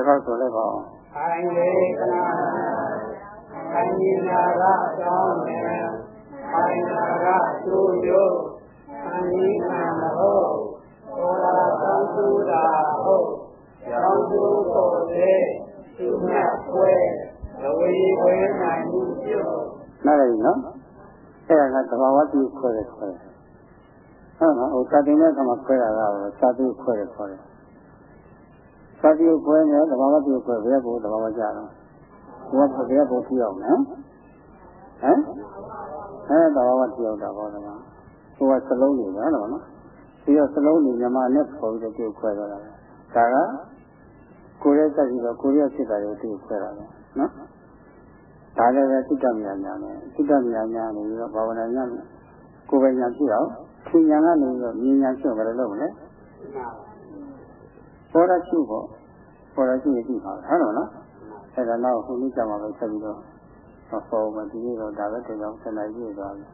စ်ခေါက်ဆိုလိုက်ပါအောင်အိုင်လေကနာအိုင်နာရကြောင်းနဲ့အိုင်နာရသူယုအနိနာမဟုတ်ဘောရာသံသူတာဟုတ်ကျောင်းသူကိုလေသူမြတ်ွယ်လဝေဝေနိုင်မှုပြုနားလည်ပြီနော်အဲ့ဒါကသဘာဝတိခွဲတယ်ခွဲတယ် ဟုတ်နော်ဟိုစာတင်တဲ့အခါမှာခွဲတာကစာတိခွဲတယ်ခွဲတယ်စာတိခွဲနေသဘာဝတိခွဲဘယ်ကိုသဘာဝကြတော့ဘယ်ကဘယ်ကိုပြအောင်နော်ဟမ်အဲသဘာဝတိရောက်တာဟောတယ်မှာဟိုကစလုံးနေတယ်နော်နော်ဒီတော့စလုံးနေမြန်မာနဲ့ပေါ်ပြီးတော့ပြုခွဲတော့တာဒါကကိုရဲတက်ပြီးတော့ကိုရဲဖြစ်တာကိုပြုခွဲတာပဲနော်ဒါလည်းပဲစိတ္တမြာညာနဲ့စိတ္တမြာညာနေပြီးတော့ဘာဝနာညာနဲ့ကိုယ်ပဲညာဖြစ်အောင် သင်ညာကနေပြီးတော့မြင်ညာဖြစ်ဘယ်လိုလုပ်မလဲပေါ်ရရှိဖို့ပေါ်ရရှိရရှိပါဟုတ်တော့နော်အဲ့ဒါတော့ခုနေ့ကြမှာပဲဆက်ပြီးတော့ဟောပေါ်မှာဒီနေ့တော့ဒါပဲတရားဆက်နိုင်ကြည့်သွားပြီ